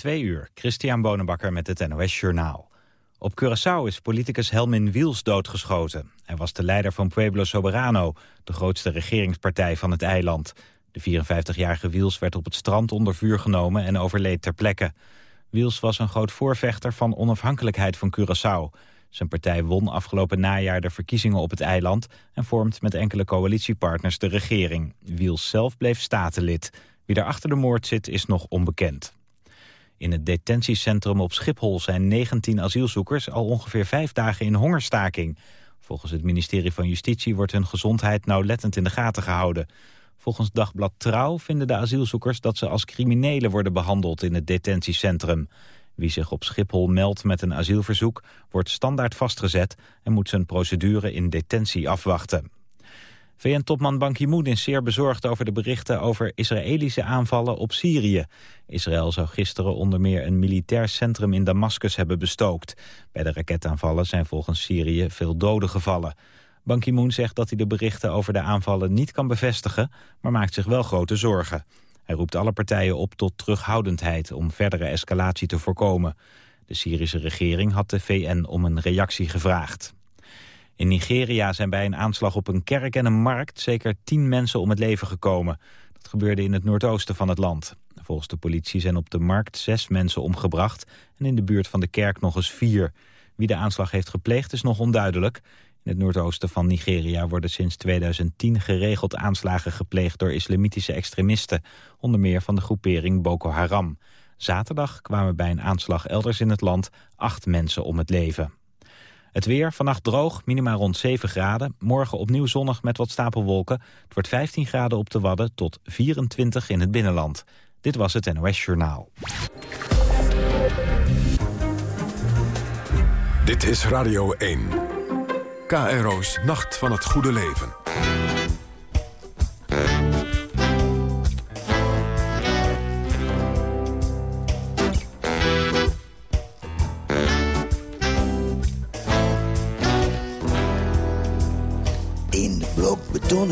Twee uur, Christian Bonenbakker met het NOS Journaal. Op Curaçao is politicus Helmin Wiels doodgeschoten. Hij was de leider van Pueblo Soberano, de grootste regeringspartij van het eiland. De 54-jarige Wiels werd op het strand onder vuur genomen en overleed ter plekke. Wiels was een groot voorvechter van onafhankelijkheid van Curaçao. Zijn partij won afgelopen najaar de verkiezingen op het eiland... en vormt met enkele coalitiepartners de regering. Wiels zelf bleef statenlid. Wie daar achter de moord zit is nog onbekend. In het detentiecentrum op Schiphol zijn 19 asielzoekers al ongeveer vijf dagen in hongerstaking. Volgens het ministerie van Justitie wordt hun gezondheid nauwlettend in de gaten gehouden. Volgens Dagblad Trouw vinden de asielzoekers dat ze als criminelen worden behandeld in het detentiecentrum. Wie zich op Schiphol meldt met een asielverzoek wordt standaard vastgezet en moet zijn procedure in detentie afwachten. VN-topman Ban Ki-moon is zeer bezorgd over de berichten over Israëlische aanvallen op Syrië. Israël zou gisteren onder meer een militair centrum in Damascus hebben bestookt. Bij de raketaanvallen zijn volgens Syrië veel doden gevallen. Ban Ki-moon zegt dat hij de berichten over de aanvallen niet kan bevestigen, maar maakt zich wel grote zorgen. Hij roept alle partijen op tot terughoudendheid om verdere escalatie te voorkomen. De Syrische regering had de VN om een reactie gevraagd. In Nigeria zijn bij een aanslag op een kerk en een markt zeker tien mensen om het leven gekomen. Dat gebeurde in het noordoosten van het land. Volgens de politie zijn op de markt zes mensen omgebracht en in de buurt van de kerk nog eens vier. Wie de aanslag heeft gepleegd is nog onduidelijk. In het noordoosten van Nigeria worden sinds 2010 geregeld aanslagen gepleegd door islamitische extremisten, onder meer van de groepering Boko Haram. Zaterdag kwamen bij een aanslag elders in het land acht mensen om het leven. Het weer, vannacht droog, minimaal rond 7 graden. Morgen opnieuw zonnig met wat stapelwolken. Het wordt 15 graden op de Wadden tot 24 in het binnenland. Dit was het NOS Journaal. Dit is Radio 1. KRO's Nacht van het Goede Leven.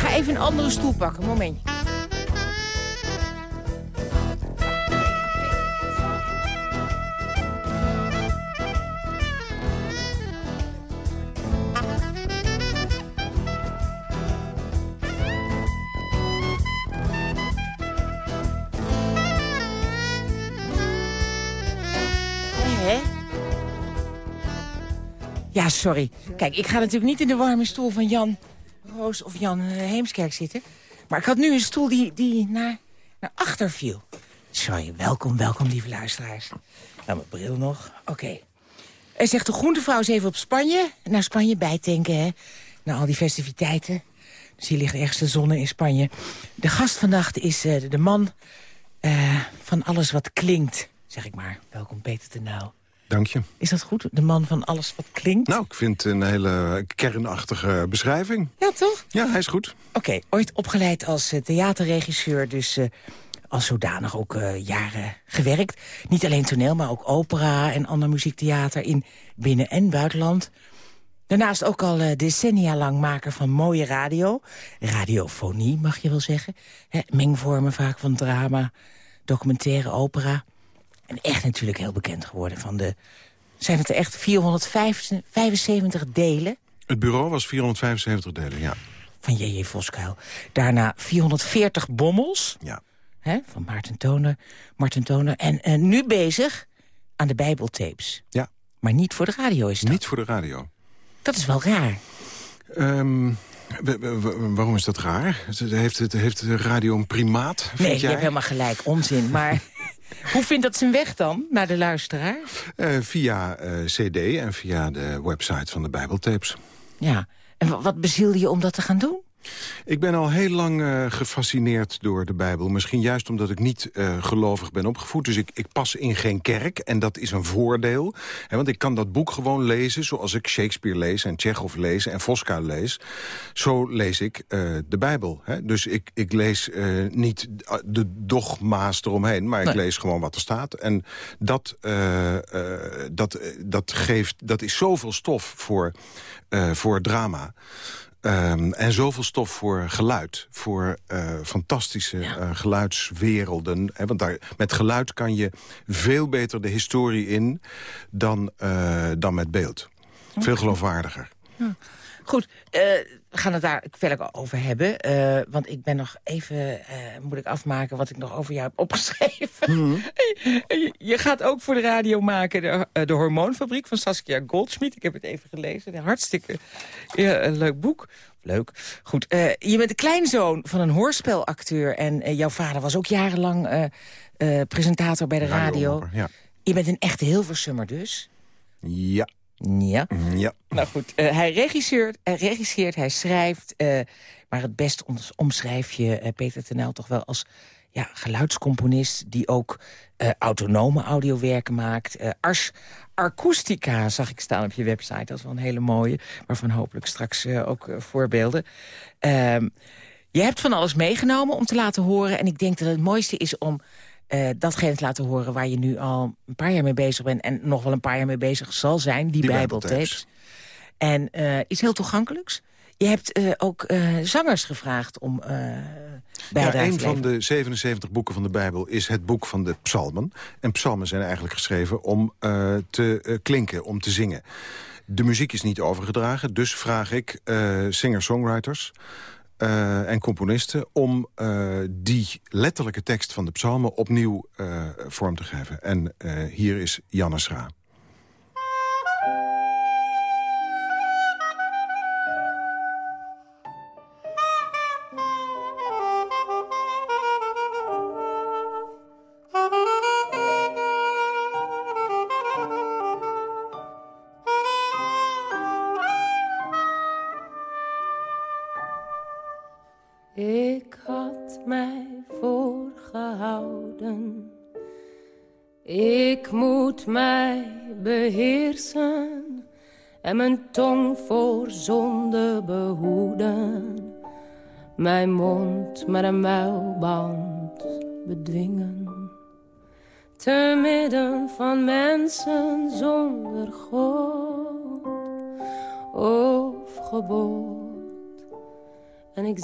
Ga even een andere stoel pakken. Momentje. Ja, sorry. Kijk, ik ga natuurlijk niet in de warme stoel van Jan Roos of Jan eh, Heemskerk zitten. Maar ik had nu een stoel die, die naar, naar achter viel. Sorry, welkom, welkom, lieve luisteraars. Nou, mijn bril nog. Oké. Er zegt de groentevrouw eens even op Spanje. Naar Spanje bijtanken, hè. Na al die festiviteiten. Dus hier ligt ergens de zonne in Spanje. De gast vannacht is eh, de man eh, van alles wat klinkt, zeg ik maar. Welkom, Peter de Nauw. Dank je. Is dat goed? De man van alles wat klinkt? Nou, ik vind het een hele kernachtige beschrijving. Ja, toch? Ja, hij is goed. Oké, ooit opgeleid als eh, theaterregisseur, dus eh, als zodanig ook eh, jaren gewerkt. Niet alleen toneel, maar ook opera en ander muziektheater in binnen- en buitenland. Daarnaast ook al decennia lang maker van mooie radio. Radiofonie, mag je wel zeggen. Hè, mengvormen vaak van drama, documentaire, opera. En echt natuurlijk heel bekend geworden van de... Zijn het er echt 475 delen? Het bureau was 475 delen, ja. van J.J. Voskuil. Daarna 440 bommels. ja. Hè, van Maarten Toner. Martin Toner. En nu bezig aan de Bijbeltapes. Ja. Maar niet voor de radio is dat. Niet voor de radio. Dat is wel raar. Ehm, waarom is dat raar? Heeft, het, heeft de radio een primaat, vind Nee, je hebt helemaal gelijk. Onzin. Maar hoe vindt dat zijn weg dan naar de luisteraar? Eh, via eh, cd en via de website van de Bijbeltapes. Ja. En wa- wat bezielde je om dat te gaan doen? Ik ben al heel lang eh, gefascineerd door de Bijbel. Misschien juist omdat ik niet eh, gelovig ben opgevoed. Dus ik, ik pas in geen kerk en dat is een voordeel. Hè, want ik kan dat boek gewoon lezen zoals ik Shakespeare lees... en Chekhov lees en Voskuil lees. Zo lees ik eh, de Bijbel. Hè. Dus ik, ik lees niet de dogma's eromheen... maar ik Nee. lees gewoon wat er staat. En dat, dat, dat, geeft, dat is zoveel stof voor, voor drama... Ehm, en zoveel stof voor geluid. Voor eh, fantastische eh, geluidswerelden. Hè, want daar, met geluid kan je veel beter de historie in dan, eh, dan met beeld. Veel geloofwaardiger. Goed, eh, we gaan het daar verder over hebben. eh, want ik ben nog even, eh, moet ik afmaken wat ik nog over jou heb opgeschreven. je, je gaat ook voor de radio maken de, de Hormoonfabriek van Saskia Goldschmidt. Ik heb het even gelezen. Een hartstikke ja, een leuk boek. Leuk. Goed, je bent de kleinzoon van een hoorspelacteur. En jouw vader was ook jarenlang presentator bij de radio. Ja. Je bent een echte Hilversummer dus. Ja. Ja. ja. Nou goed, eh, hij regisseert, hij regisseert, hij schrijft. eh, maar het best om- omschrijf je eh, Peter Tenel toch wel als ja, geluidscomponist... die ook autonome audiowerken maakt. Ars Acoustica zag ik staan op je website. Dat is wel een hele mooie, waarvan hopelijk straks ook voorbeelden. Ehm, je hebt van alles meegenomen om te laten horen. En ik denk dat het mooiste is om eh, datgene te laten horen... waar je nu al een paar jaar mee bezig bent... en nog wel een paar jaar mee bezig zal zijn, die, Die Bijbeltapes. En eh iets heel toegankelijks. Je hebt eh, ook zangers gevraagd om eh Ja, een te van de 77 boeken van de Bijbel is het boek van de psalmen. En psalmen zijn eigenlijk geschreven om te klinken, om te zingen. De muziek is niet overgedragen, dus vraag ik eh, singer-songwriters... eh, en componisten om eh, die letterlijke tekst van de psalmen opnieuw eh, vorm te geven. En hier is Jannes Ra.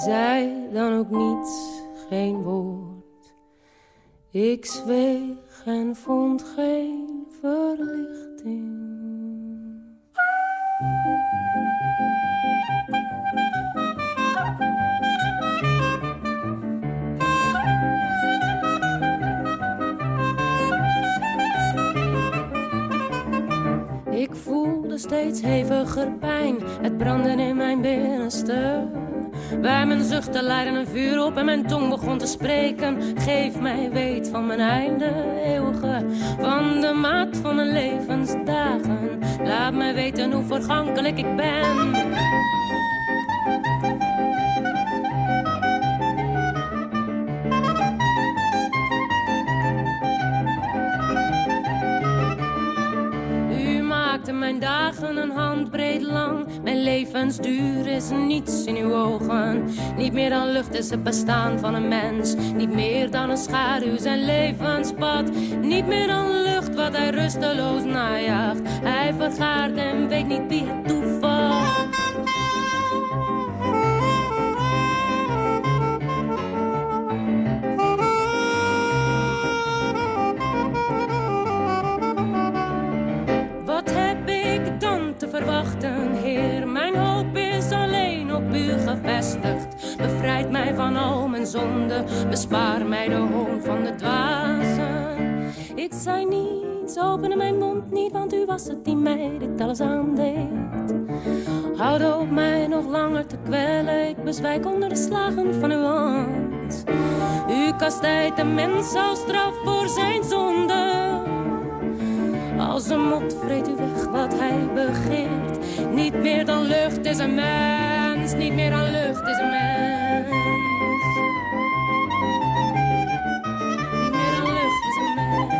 Zei dan ook niets, geen woord. Ik zweeg en vond geen verlichting. Ik voelde steeds heviger pijn, het branden in mijn binnenste. Bij mijn zuchten leidde een vuur op en mijn tong begon te spreken. Geef mij weet van mijn einde eeuwige, van de maat van mijn levensdagen. Laat mij weten hoe vergankelijk ik ben. Mijn dagen een handbreed lang. Mijn levensduur is niets in uw ogen. Niet meer dan lucht is het bestaan van een mens. Niet meer dan een schaduw zijn levenspad. Niet meer dan lucht wat hij rusteloos najaagt. Hij vergaart en weet niet wie het toevalt. Gevestigd. Bevrijd mij van al mijn zonde. Bespaar mij de hoon van de dwazen. Ik zei niets, opende mijn mond niet, want u was het die mij dit alles aandeed. Houd op mij nog langer te kwellen, ik bezwijk onder de slagen van uw hand. U kastijdt de mens als straf voor zijn zonde. Als een mot vreet u weg wat hij begeert. Niet meer dan lucht is een mens, niet meer dan lucht is een mens. Niet meer dan lucht is een mens.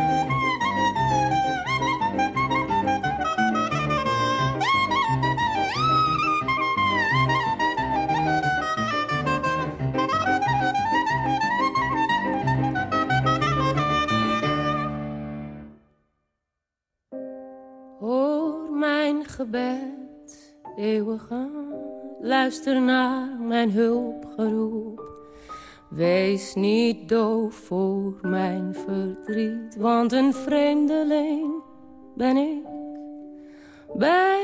Hoor mijn gebed, eeuwige, luister naar mijn hulpgeroep. Wees niet doof voor mijn verdriet, want een vreemdeling ben ik. Bij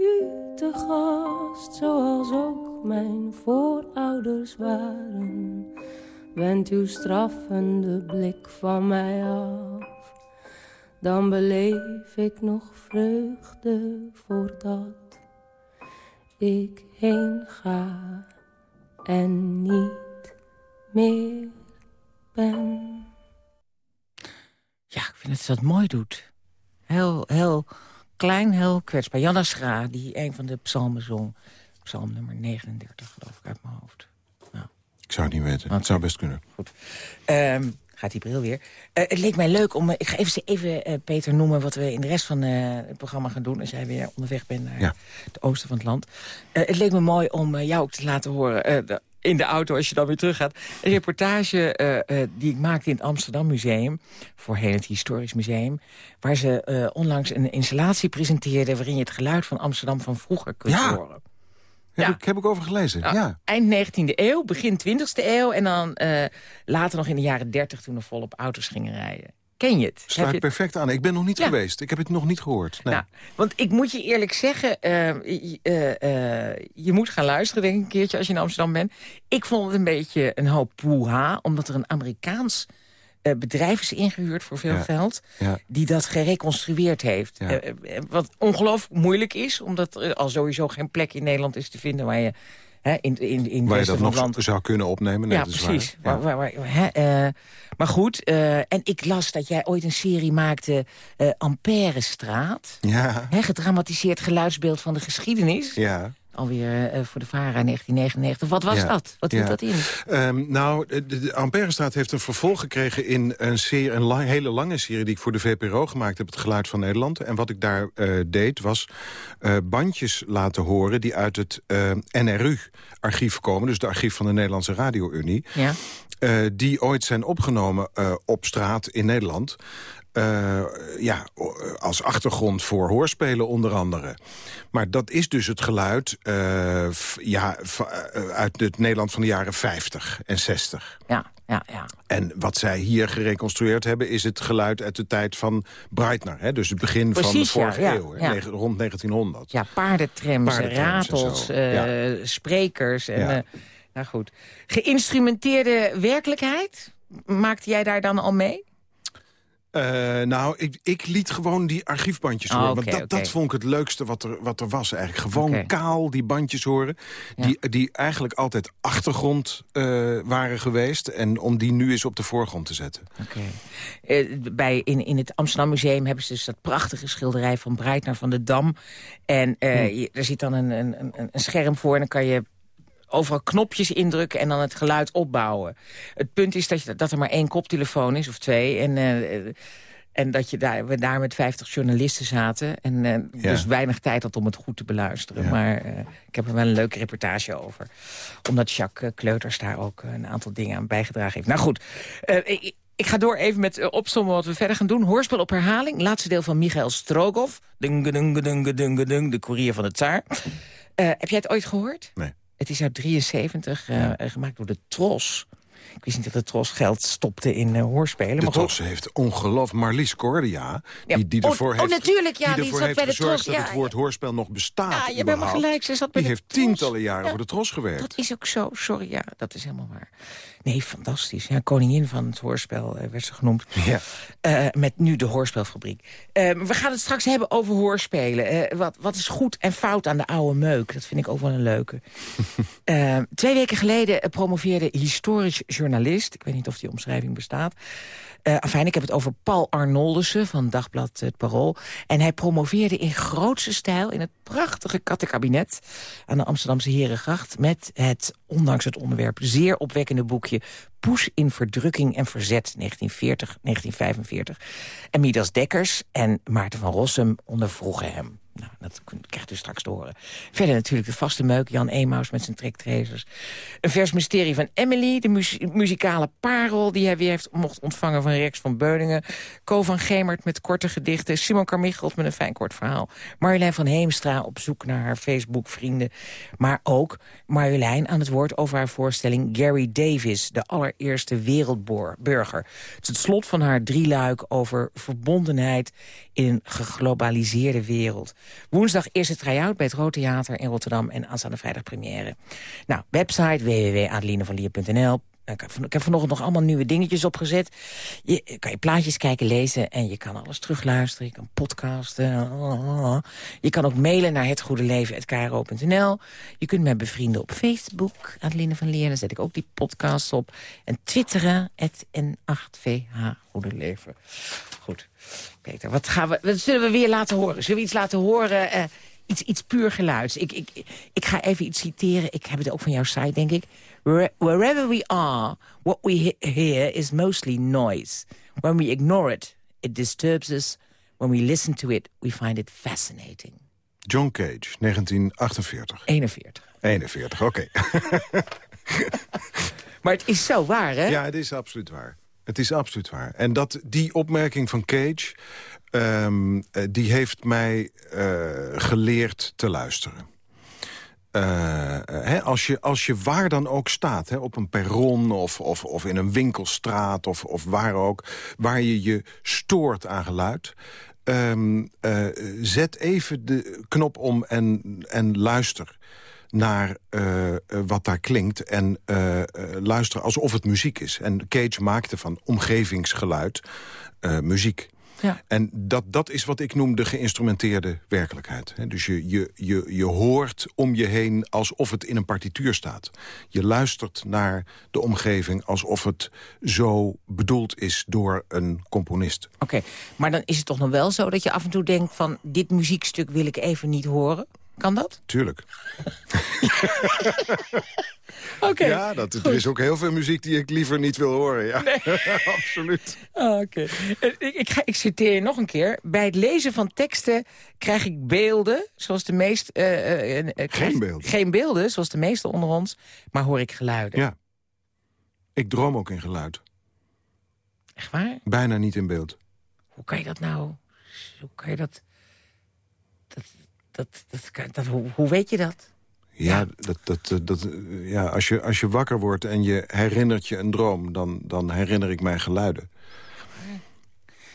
u te gast, zoals ook mijn voorouders waren. Wend uw straffende blik van mij af dan beleef ik nog vreugde voordat ik heen ga en niet meer ben. Ja, ik vind dat ze dat mooi doet. Heel, heel klein, heel kwetsbaar. Janna Schra, die een van de psalmen zong. Psalm nummer 39, geloof ik, uit mijn hoofd. Nou, Ik zou het niet weten. Het zou best kunnen. Ehm, gaat die bril weer. Eh, het leek mij leuk om... eh, ik ga even, even eh, Peter noemen wat we in de rest van het programma gaan doen... als jij weer onderweg bent naar Ja. het oosten van het land. Het leek me mooi om jou ook te laten horen... de- in de auto als je dan weer teruggaat. Een reportage die ik maakte in het Amsterdam Museum... voorheen het Historisch Museum... waar ze onlangs een installatie presenteerden... waarin je het geluid van Amsterdam van vroeger kunt Ja. horen. Heb, Ja. ik, heb ik over gelezen. Nou, ja. Eind 19e eeuw, begin 20e eeuw... en dan eh, later nog in de jaren 30 toen er volop auto's gingen rijden. Ken je het? Sluit je perfect aan. Ik ben nog niet Ja. geweest. Ik heb het nog niet gehoord. Nee. Nou, want ik moet je eerlijk zeggen, eh, je- eh, je moet gaan luisteren denk ik een keertje als je in Amsterdam bent. Ik vond het een beetje een hoop poeha, omdat er een Amerikaans bedrijf is ingehuurd voor veel Ja. geld, Ja. die dat gereconstrueerd heeft. Ja. Eh, eh, wat ongelooflijk moeilijk is, omdat er al sowieso geen plek in Nederland is te vinden waar je hè, in, in, in Waar je dat nog land zou kunnen opnemen. Nee, ja, precies. waar. Waar, waar, waar- hè, eh, maar goed, eh, en ik las dat jij ooit een serie maakte... eh Ampère-straat. Ja. Hè, gedramatiseerd geluidsbeeld van de geschiedenis. Ja. Alweer eh, voor de VARA 1999. Wat was Ja. dat? Wat hield Ja. dat in? Ehm, nou, de, de Amperestraat heeft een vervolg gekregen in een, serie, een lang- hele lange serie... die ik voor de VPRO gemaakt heb, Het Geluid van Nederland. En wat ik daar eh, deed, was eh, bandjes laten horen... die uit het NRU-archief komen, dus het archief van de Nederlandse Radio-Unie... Ja? die ooit zijn opgenomen op straat in Nederland... Eh, ja, als achtergrond voor hoorspelen onder andere. Maar dat is dus het geluid eh, ja, eh, uit het Nederland van de jaren 50 en 60. Ja, ja, ja. En wat zij hier gereconstrueerd hebben... is het geluid uit de tijd van Breitner. Hè? Dus het begin van de vorige ja, eeuw, ja. Rond 1900. Ja, paardentrams, Paardentrams en ratels, ja. sprekers. En, nou goed. Geïnstrumenteerde werkelijkheid? Maakte jij daar dan al mee? Eh, nou, ik, ik liet gewoon die archiefbandjes Ah, horen. want dat, dat vond ik het leukste wat er, wat er was eigenlijk. Gewoon kaal die bandjes horen. Ja. Die, die eigenlijk altijd achtergrond eh, waren geweest. En om die nu eens op de voorgrond te zetten. Eh, bij in, in het Amsterdam Museum hebben ze dus dat prachtige schilderij van Breitner van de Dam. En Hm. je- er zit dan een, een, een, een scherm voor en dan kan je overal knopjes indrukken en dan het geluid opbouwen. Het punt is dat, je, dat er maar één koptelefoon is, of twee. En, eh, en dat je daar, we daar met 50 journalisten zaten. En eh, Ja. dus weinig tijd had om het goed te beluisteren. Ja. Maar eh, ik heb er wel een leuke reportage over. Omdat Jacques Kleuters daar ook een aantal dingen aan bijgedragen heeft. Nou goed, ik, ik ga door even met opsommen wat we verder gaan doen. Hoorspel op herhaling, laatste deel van Michael Strogoff. Dung, dung, dung, de koerier van het Tsaar. Heb jij het ooit gehoord? Nee. Het is uit 73, eh, gemaakt door de Tros. Ik wist niet dat de Tros geld stopte in eh, hoorspelen. De maar. Tros heeft ongelooflijk... Marlies Cordia, Ja, die, die oh, ervoor oh, heeft, natuurlijk, ja, die die zat heeft bij de gezorgd Tros, dat ja, het woord ja. hoorspel nog bestaat. Ja, je überhaupt. gelijk. Ze zat bij Die de heeft tientallen jaren Ja. voor de Tros gewerkt. Dat is ook zo, sorry, ja, dat is helemaal waar. Nee, fantastisch. Ja, koningin van het hoorspel eh, werd ze genoemd. Ja. Eh, met nu de Hoorspelfabriek. Eh, we gaan het straks hebben over hoorspelen. Wat, wat is goed en fout aan de oude meuk? Dat vind ik ook wel een leuke. Twee weken geleden promoveerde historisch journalist... ik weet niet of die omschrijving bestaat... Uh, afijn, ik heb het over Paul Arnoldussen van Dagblad Het Parool. En hij promoveerde in grootste stijl in het prachtige kattenkabinet... aan de Amsterdamse Herengracht... met het, ondanks het onderwerp, zeer opwekkende boekje... Poes in verdrukking en verzet 1940-1945. En Midas Dekkers en Maarten van Rossum ondervroegen hem. Nou, dat krijgt u straks te horen. Verder natuurlijk de vaste meuk, Jan Emaus met zijn trektrezers. Een vers mysterie van Emily, de muzikale parel... die hij weer heeft mocht ontvangen van Rex van Beuningen. Co van Gemert met korte gedichten. Simon Carmichelt met een fijn kort verhaal. Marjolein van Heemstra op zoek naar haar Facebook-vrienden. Maar ook Marjolein aan het woord over haar voorstelling... Gary Davis, de allereerste wereldburger. Het het slot van haar drieluik over verbondenheid... in een geglobaliseerde wereld. Woensdag eerste try-out bij het Rood Theater in Rotterdam... en aanstaande vrijdag première. Nou, website www.adelinevanlier.nl ik heb vanochtend nog allemaal nieuwe dingetjes opgezet. Je kan je plaatjes kijken, lezen en je kan alles terugluisteren. Je kan podcasten. Je kan ook mailen naar hetgoedeleven.kro.nl. Je kunt mij bevrienden op Facebook, Adeline van Leer. Daar zet ik ook die podcast op. En twitteren, het N8VH Goede Leven. Goed. Peter, wat, gaan we, wat zullen we weer laten horen? Zullen we iets laten horen... Uh, iets, iets puur geluids. Ik, ik, ik ga even iets citeren. Ik heb het ook van jouw site, denk ik. Wherever we are, what we hear is mostly noise. When we ignore it, it disturbs us. When we listen to it, we find it fascinating. John Cage, 1948. 41. 41, oké. Okay. maar het is zo waar, hè? Ja, het is absoluut waar. Het is absoluut waar. En dat, die opmerking van Cage... Um, die heeft mij uh, geleerd te luisteren. Hè, als, je, als je waar dan ook staat, hè, op een perron of, of, of in een winkelstraat of, of waar ook... waar je je stoort aan geluid... Uh, zet even de knop om en, en luister naar uh, wat daar klinkt. En uh, luister alsof het muziek is. En Cage maakte van omgevingsgeluid muziek. Ja. En dat, dat is wat ik noem de geïnstrumenteerde werkelijkheid. Dus je, je, je, je hoort om je heen alsof het in een partituur staat. Je luistert naar de omgeving alsof het zo bedoeld is door een componist. Oké, maar dan is het toch nog wel zo dat je af en toe denkt van... dit muziekstuk wil ik even niet horen? Kan dat? Tuurlijk. Oké. ja, dat, er is ook heel veel muziek die ik liever niet wil horen. Ja, nee. absoluut. Oh, Oké. Ik, ik, ga, ik citeer je nog een keer. Bij het lezen van teksten krijg ik beelden, zoals de meest... Uh, uh, geen beelden. Geen beelden, zoals de meesten onder ons, maar hoor ik geluiden. Ja. Ik droom ook in geluid. Echt waar? Bijna niet in beeld. Hoe kan je dat nou... Hoe kan je dat... Dat, dat, dat, dat, hoe, hoe weet je dat? Ja, ja. Dat, dat, dat, ja als, je, als je wakker wordt en je herinnert je een droom... dan, dan herinner ik mij geluiden.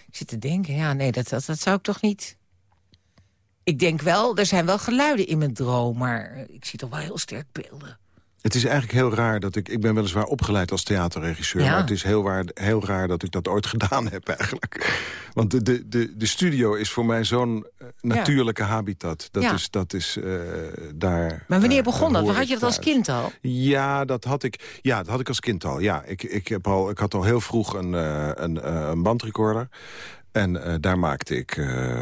Ik zit te denken, ja, nee, dat, dat, dat zou ik toch niet... Ik denk wel, er zijn wel geluiden in mijn droom... maar ik zie toch wel heel sterk beelden. Het is eigenlijk heel raar dat ik... Ik ben weliswaar opgeleid als theaterregisseur... Ja. maar het is heel, waar, heel raar dat ik dat ooit gedaan heb eigenlijk. Want de, de, de, de studio is voor mij zo'n uh, natuurlijke ja. habitat. Dat Ja. is, dat is uh, daar... Maar wanneer daar- begon dat? Had je dat als kind al? Ja, dat had ik, ja, dat had ik als kind al. Ja, ik, ik, heb al, ik had al heel vroeg een, uh, een, uh, een bandrecorder. En daar maakte ik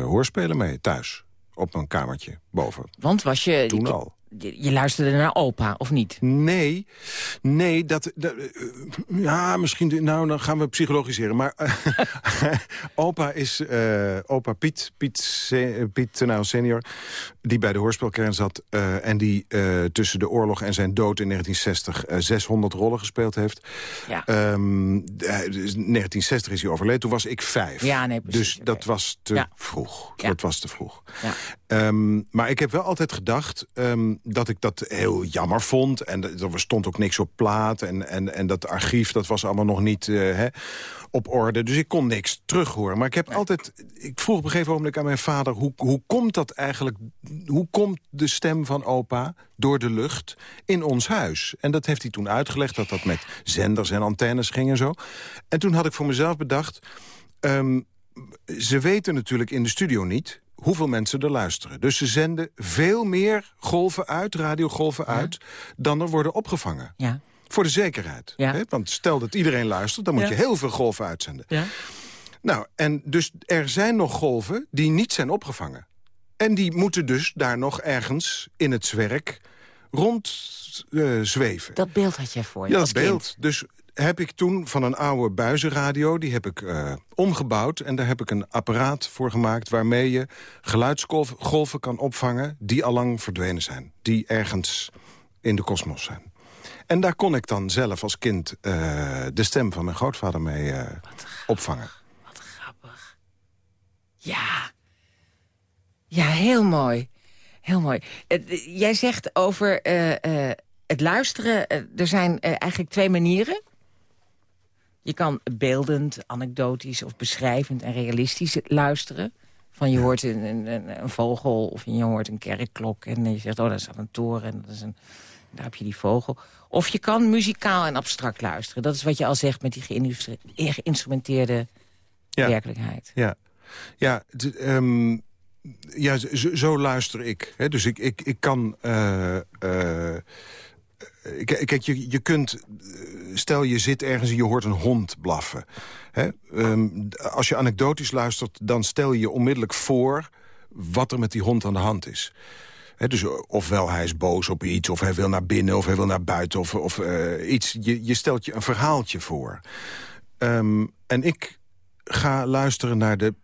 hoorspelen mee, thuis. Op een kamertje boven. Want was je... Toen al. Je, je luisterde naar opa, of niet? Nee, nee, dat, dat uh, ja, misschien, nou, dan gaan we psychologiseren. Maar uh, opa is, uh, opa Piet, Piet, se, Piet nou, senior, die bij de hoorspelkern zat... en die tussen de oorlog en zijn dood in 1960 600 rollen gespeeld heeft. Ja. Um, 1960 is hij overleden, toen was ik vijf. Ja, nee, precies. Dus dat okay. was te ja. vroeg. Ja. Dat was te vroeg. Ehm, maar ik heb wel altijd gedacht ehm, dat ik dat heel jammer vond. En er stond ook niks op plaat. En, en, en dat archief dat was allemaal nog niet uh, hè, op orde. Dus ik kon niks terug horen. Maar ik heb altijd... Ik vroeg op een gegeven moment aan mijn vader... Hoe, hoe komt dat eigenlijk... Hoe komt de stem van opa door de lucht in ons huis? En dat heeft hij toen uitgelegd. Dat dat met zenders en antennes ging en zo. En toen had ik voor mezelf bedacht... Um, ze weten natuurlijk in de studio niet hoeveel mensen er luisteren. Dus ze zenden veel meer golven uit, radiogolven uit... dan er worden opgevangen. Ja. Voor de zekerheid. Ja. Want stel dat iedereen luistert, dan moet je heel veel golven uitzenden. Ja. Nou, en dus er zijn nog golven die niet zijn opgevangen. En die moeten dus daar nog ergens in het zwerk rond uh, zweven. Dat beeld had jij voor je Ja, dat beeld. Dus heb ik toen van een oude buizenradio... die heb ik uh, omgebouwd en daar heb ik een apparaat voor gemaakt... waarmee je geluidsgolven kan opvangen die allang verdwenen zijn. Die ergens in de kosmos zijn. En daar kon ik dan zelf als kind uh, de stem van mijn grootvader mee uh, opvangen. Wat grappig. Ja. Ja, heel mooi. Heel mooi. jij zegt over het luisteren... er zijn eigenlijk twee manieren. Je kan beeldend, anekdotisch of beschrijvend en realistisch luisteren. Van je hoort een, een, een, vogel of je hoort een kerkklok... en je zegt, oh, daar staat een toren en dat is een, daar heb je die vogel. Of je kan muzikaal en abstract luisteren. Dat is wat je al zegt met die geïnstrumenteerde werkelijkheid. Ja, ja, um, ja zo, zo, luister ik. Hè. Dus ik, ik, ik kan... Uh, uh, Kijk, je, je kunt... Eh, stel, je zit ergens en je hoort een hond blaffen. Hè? Ehm, als je anekdotisch luistert, dan stel je je onmiddellijk voor... wat er met die hond aan de hand is. dus ofwel hij is boos op iets, of hij wil naar binnen... of hij wil naar buiten, of, of iets. Je, je stelt je een verhaaltje voor. Um, en ik ga luisteren naar de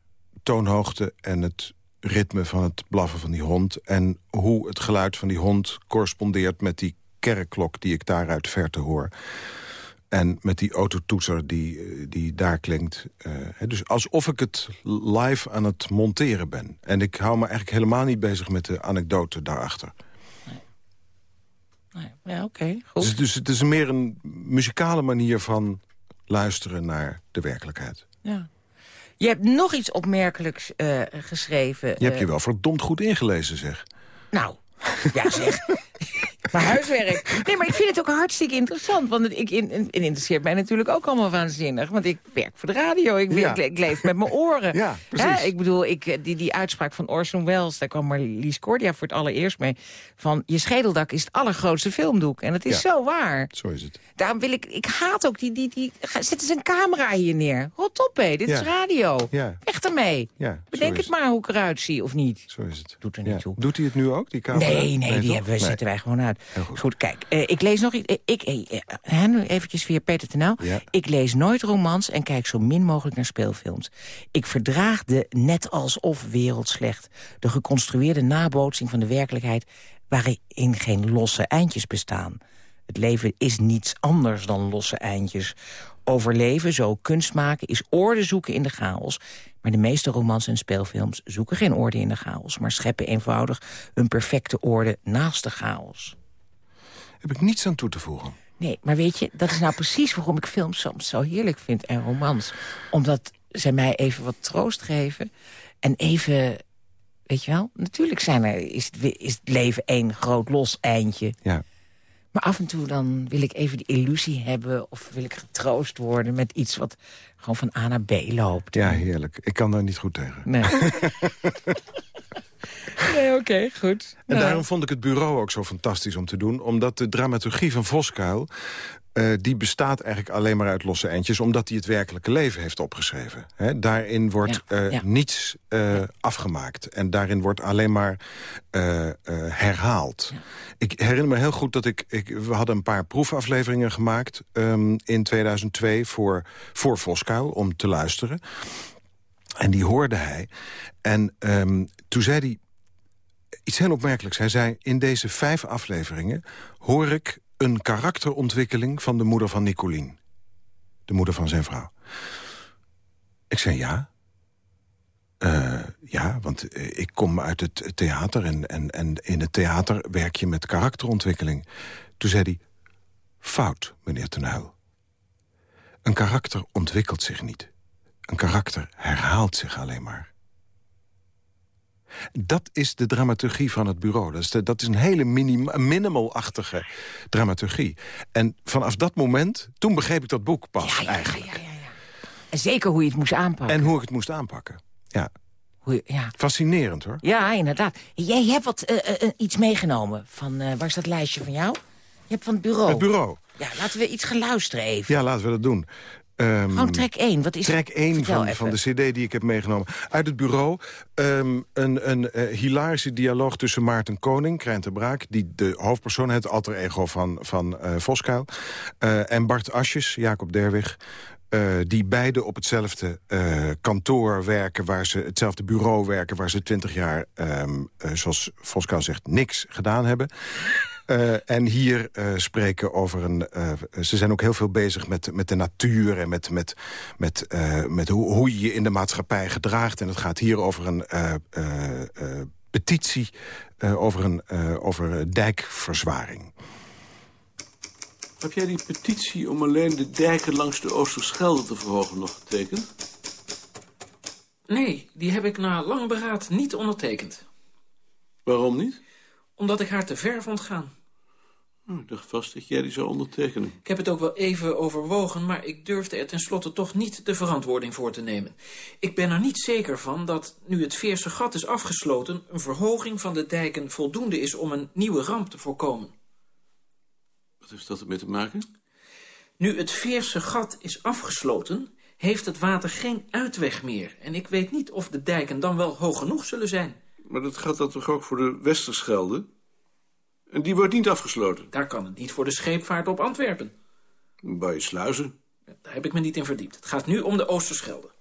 toonhoogte en het ritme van het blaffen van die hond... en hoe het geluid van die hond correspondeert met die kerkklok die ik daar uit verte hoor. En met die autotoetser die, eh, die daar klinkt. Uh, dus alsof ik het live aan het monteren ben. En ik hou me eigenlijk helemaal niet bezig met de anekdote daarachter. Nee. Ja, oké, goed. Dus, dus, het is meer een muzikale manier van luisteren naar de werkelijkheid. Ja. Je hebt nog iets opmerkelijks uh, geschreven. Je hebt je wel verdomd goed ingelezen, zeg. Nou, ja zeg. Maar huiswerk. Nee, maar ik vind het ook hartstikke interessant. Want het, ik, in, in, interesseert mij natuurlijk ook allemaal waanzinnig. Want ik werk voor de radio. Ik, ik, leef met mijn oren. Ja, precies. Ik bedoel, ik, die, die uitspraak van Orson Welles... daar kwam Marlies Cordia voor het allereerst mee... van je schedeldak is het allergrootste filmdoek. En het is zo waar. Zo is het. Daarom wil ik... Ik haat ook die... die, die zet eens een camera hier neer. Rot op, hé. Dit is radio. Ja. Weg ermee. Ja, Bedenk het maar hoe ik eruit zie, of niet. Zo is het. Doet er niet toe. Doet hij het nu ook, die camera? Nee, nee, die hebben, zetten wij gewoon uit. Goed. kijk, eh, ik lees nog iets. Eh, ik, eh, nu eventjes via Peter. Ja. Ik lees nooit romans en kijk zo min mogelijk naar speelfilms. Ik verdraag de net alsof wereld slecht. De geconstrueerde nabootsing van de werkelijkheid... waarin geen losse eindjes bestaan. Het leven is niets anders dan losse eindjes. Overleven, zo kunst maken, is orde zoeken in de chaos. Maar de meeste romans en speelfilms zoeken geen orde in de chaos... maar scheppen eenvoudig een perfecte orde naast de chaos heb ik niets aan toe te voegen. Nee, maar weet je, dat is nou precies waarom ik films soms zo heerlijk vind en romans. Omdat ze mij even wat troost geven. En even, weet je wel, natuurlijk zijn er, is, het, is het leven één groot los eindje. Ja. Maar af en toe dan wil ik even die illusie hebben... of wil ik getroost worden met iets wat gewoon van A naar B loopt. Ja, heerlijk. Ik kan daar niet goed tegen. Nee. Nee, oké, goed. En nou. daarom vond ik het bureau ook zo fantastisch om te doen. Omdat de dramaturgie van Voskuil... Uh, die bestaat eigenlijk alleen maar uit losse eindjes... omdat hij het werkelijke leven heeft opgeschreven. daarin wordt uh, niets uh, afgemaakt. En daarin wordt alleen maar herhaald. Ik herinner me heel goed dat ik, ik... We hadden een paar proefafleveringen gemaakt um, in 2002 voor, voor Voskuil... om te luisteren. En die hoorde hij. En um, toen zei hij iets heel opmerkelijks. Hij zei, in deze vijf afleveringen hoor ik een karakterontwikkeling van de moeder van Nicolien. De moeder van zijn vrouw. Ik zei ja. Uh, ja, want uh, ik kom uit het theater en, en, en in het theater werk je met karakterontwikkeling. Toen zei hij, fout, meneer Tenuil. Een karakter ontwikkelt zich niet. Een karakter herhaalt zich alleen maar. Dat is de dramaturgie van het bureau. Dat is, de, dat is een hele minimalachtige dramaturgie. En vanaf dat moment, toen begreep ik dat boek pas ja, ja, eigenlijk. Ja, ja, ja, En zeker hoe je het moest aanpakken. En hoe ik het moest aanpakken, ja. Hoe, ja. Fascinerend, hoor. Ja, inderdaad. Jij hebt wat, uh, uh, iets meegenomen. Van, uh, waar is dat lijstje van jou? Je hebt van het bureau. Het bureau. Ja, laten we iets gaan luisteren even. Ja, laten we dat doen. Um, track 1. Wat is track 1 van, van, de cd die ik heb meegenomen. Uit het bureau um, een, een uh, hilarische dialoog tussen Maarten Koning, Krijn Braak... die de hoofdpersoon, het alter ego van, van uh, Voskuil... Uh, en Bart Asjes, Jacob Derwig... Uh, die beide op hetzelfde uh, kantoor werken, waar ze, hetzelfde bureau werken... waar ze twintig jaar, um, uh, zoals Voskuil zegt, niks gedaan hebben. Uh, en hier uh, spreken over een... Uh, ze zijn ook heel veel bezig met, met de natuur... en met, met, met, met hoe, hoe je je in de maatschappij gedraagt. En het gaat hier over een petitie... over, een, over dijkverzwaring. Heb jij die petitie om alleen de dijken langs de Oosterschelde te verhogen nog getekend? Nee, die heb ik na lang beraad niet ondertekend. Waarom niet? Omdat ik haar te ver vond gaan. Oh, ik dacht vast dat jij die zou ondertekenen. Ik heb het ook wel even overwogen, maar ik durfde er tenslotte toch niet de verantwoording voor te nemen. Ik ben er niet zeker van dat, nu het Veerse gat is afgesloten... een verhoging van de dijken voldoende is om een nieuwe ramp te voorkomen. Wat heeft dat ermee te maken? Nu het Veerse gat is afgesloten, heeft het water geen uitweg meer. En ik weet niet of de dijken dan wel hoog genoeg zullen zijn. Maar dat gaat dan toch ook voor de Westerschelde? En die wordt niet afgesloten? Daar kan het niet voor de scheepvaart op Antwerpen. Bij sluizen? Daar heb ik me niet in verdiept. Het gaat nu om de Oosterschelde.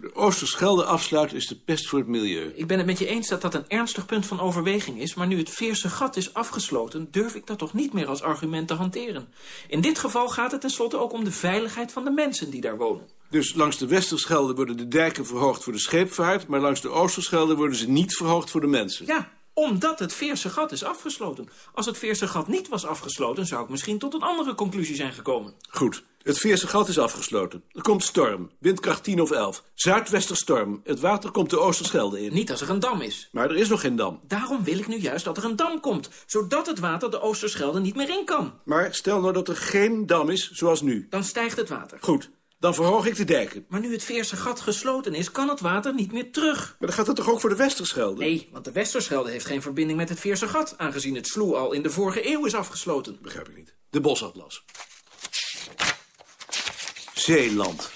De Oosterschelde afsluiten is de pest voor het milieu. Ik ben het met je eens dat dat een ernstig punt van overweging is... maar nu het Veerse gat is afgesloten... durf ik dat toch niet meer als argument te hanteren. In dit geval gaat het tenslotte ook om de veiligheid van de mensen die daar wonen. Dus langs de Westerschelde worden de dijken verhoogd voor de scheepvaart... maar langs de Oosterschelde worden ze niet verhoogd voor de mensen? Ja, omdat het Veerse gat is afgesloten. Als het Veerse gat niet was afgesloten... zou ik misschien tot een andere conclusie zijn gekomen. Goed. Het Veerse gat is afgesloten. Er komt storm. Windkracht 10 of 11. Zuidwesterstorm. Het water komt de Oosterschelde in. Niet als er een dam is. Maar er is nog geen dam. Daarom wil ik nu juist dat er een dam komt. Zodat het water de Oosterschelde niet meer in kan. Maar stel nou dat er geen dam is, zoals nu. Dan stijgt het water. Goed. Dan verhoog ik de dijken. Maar nu het Veerse gat gesloten is, kan het water niet meer terug. Maar dan gaat het toch ook voor de Westerschelde? Nee, want de Westerschelde heeft geen verbinding met het Veerse gat... aangezien het Sloe al in de vorige eeuw is afgesloten. Begrijp ik niet. De bosatlas. Zeeland.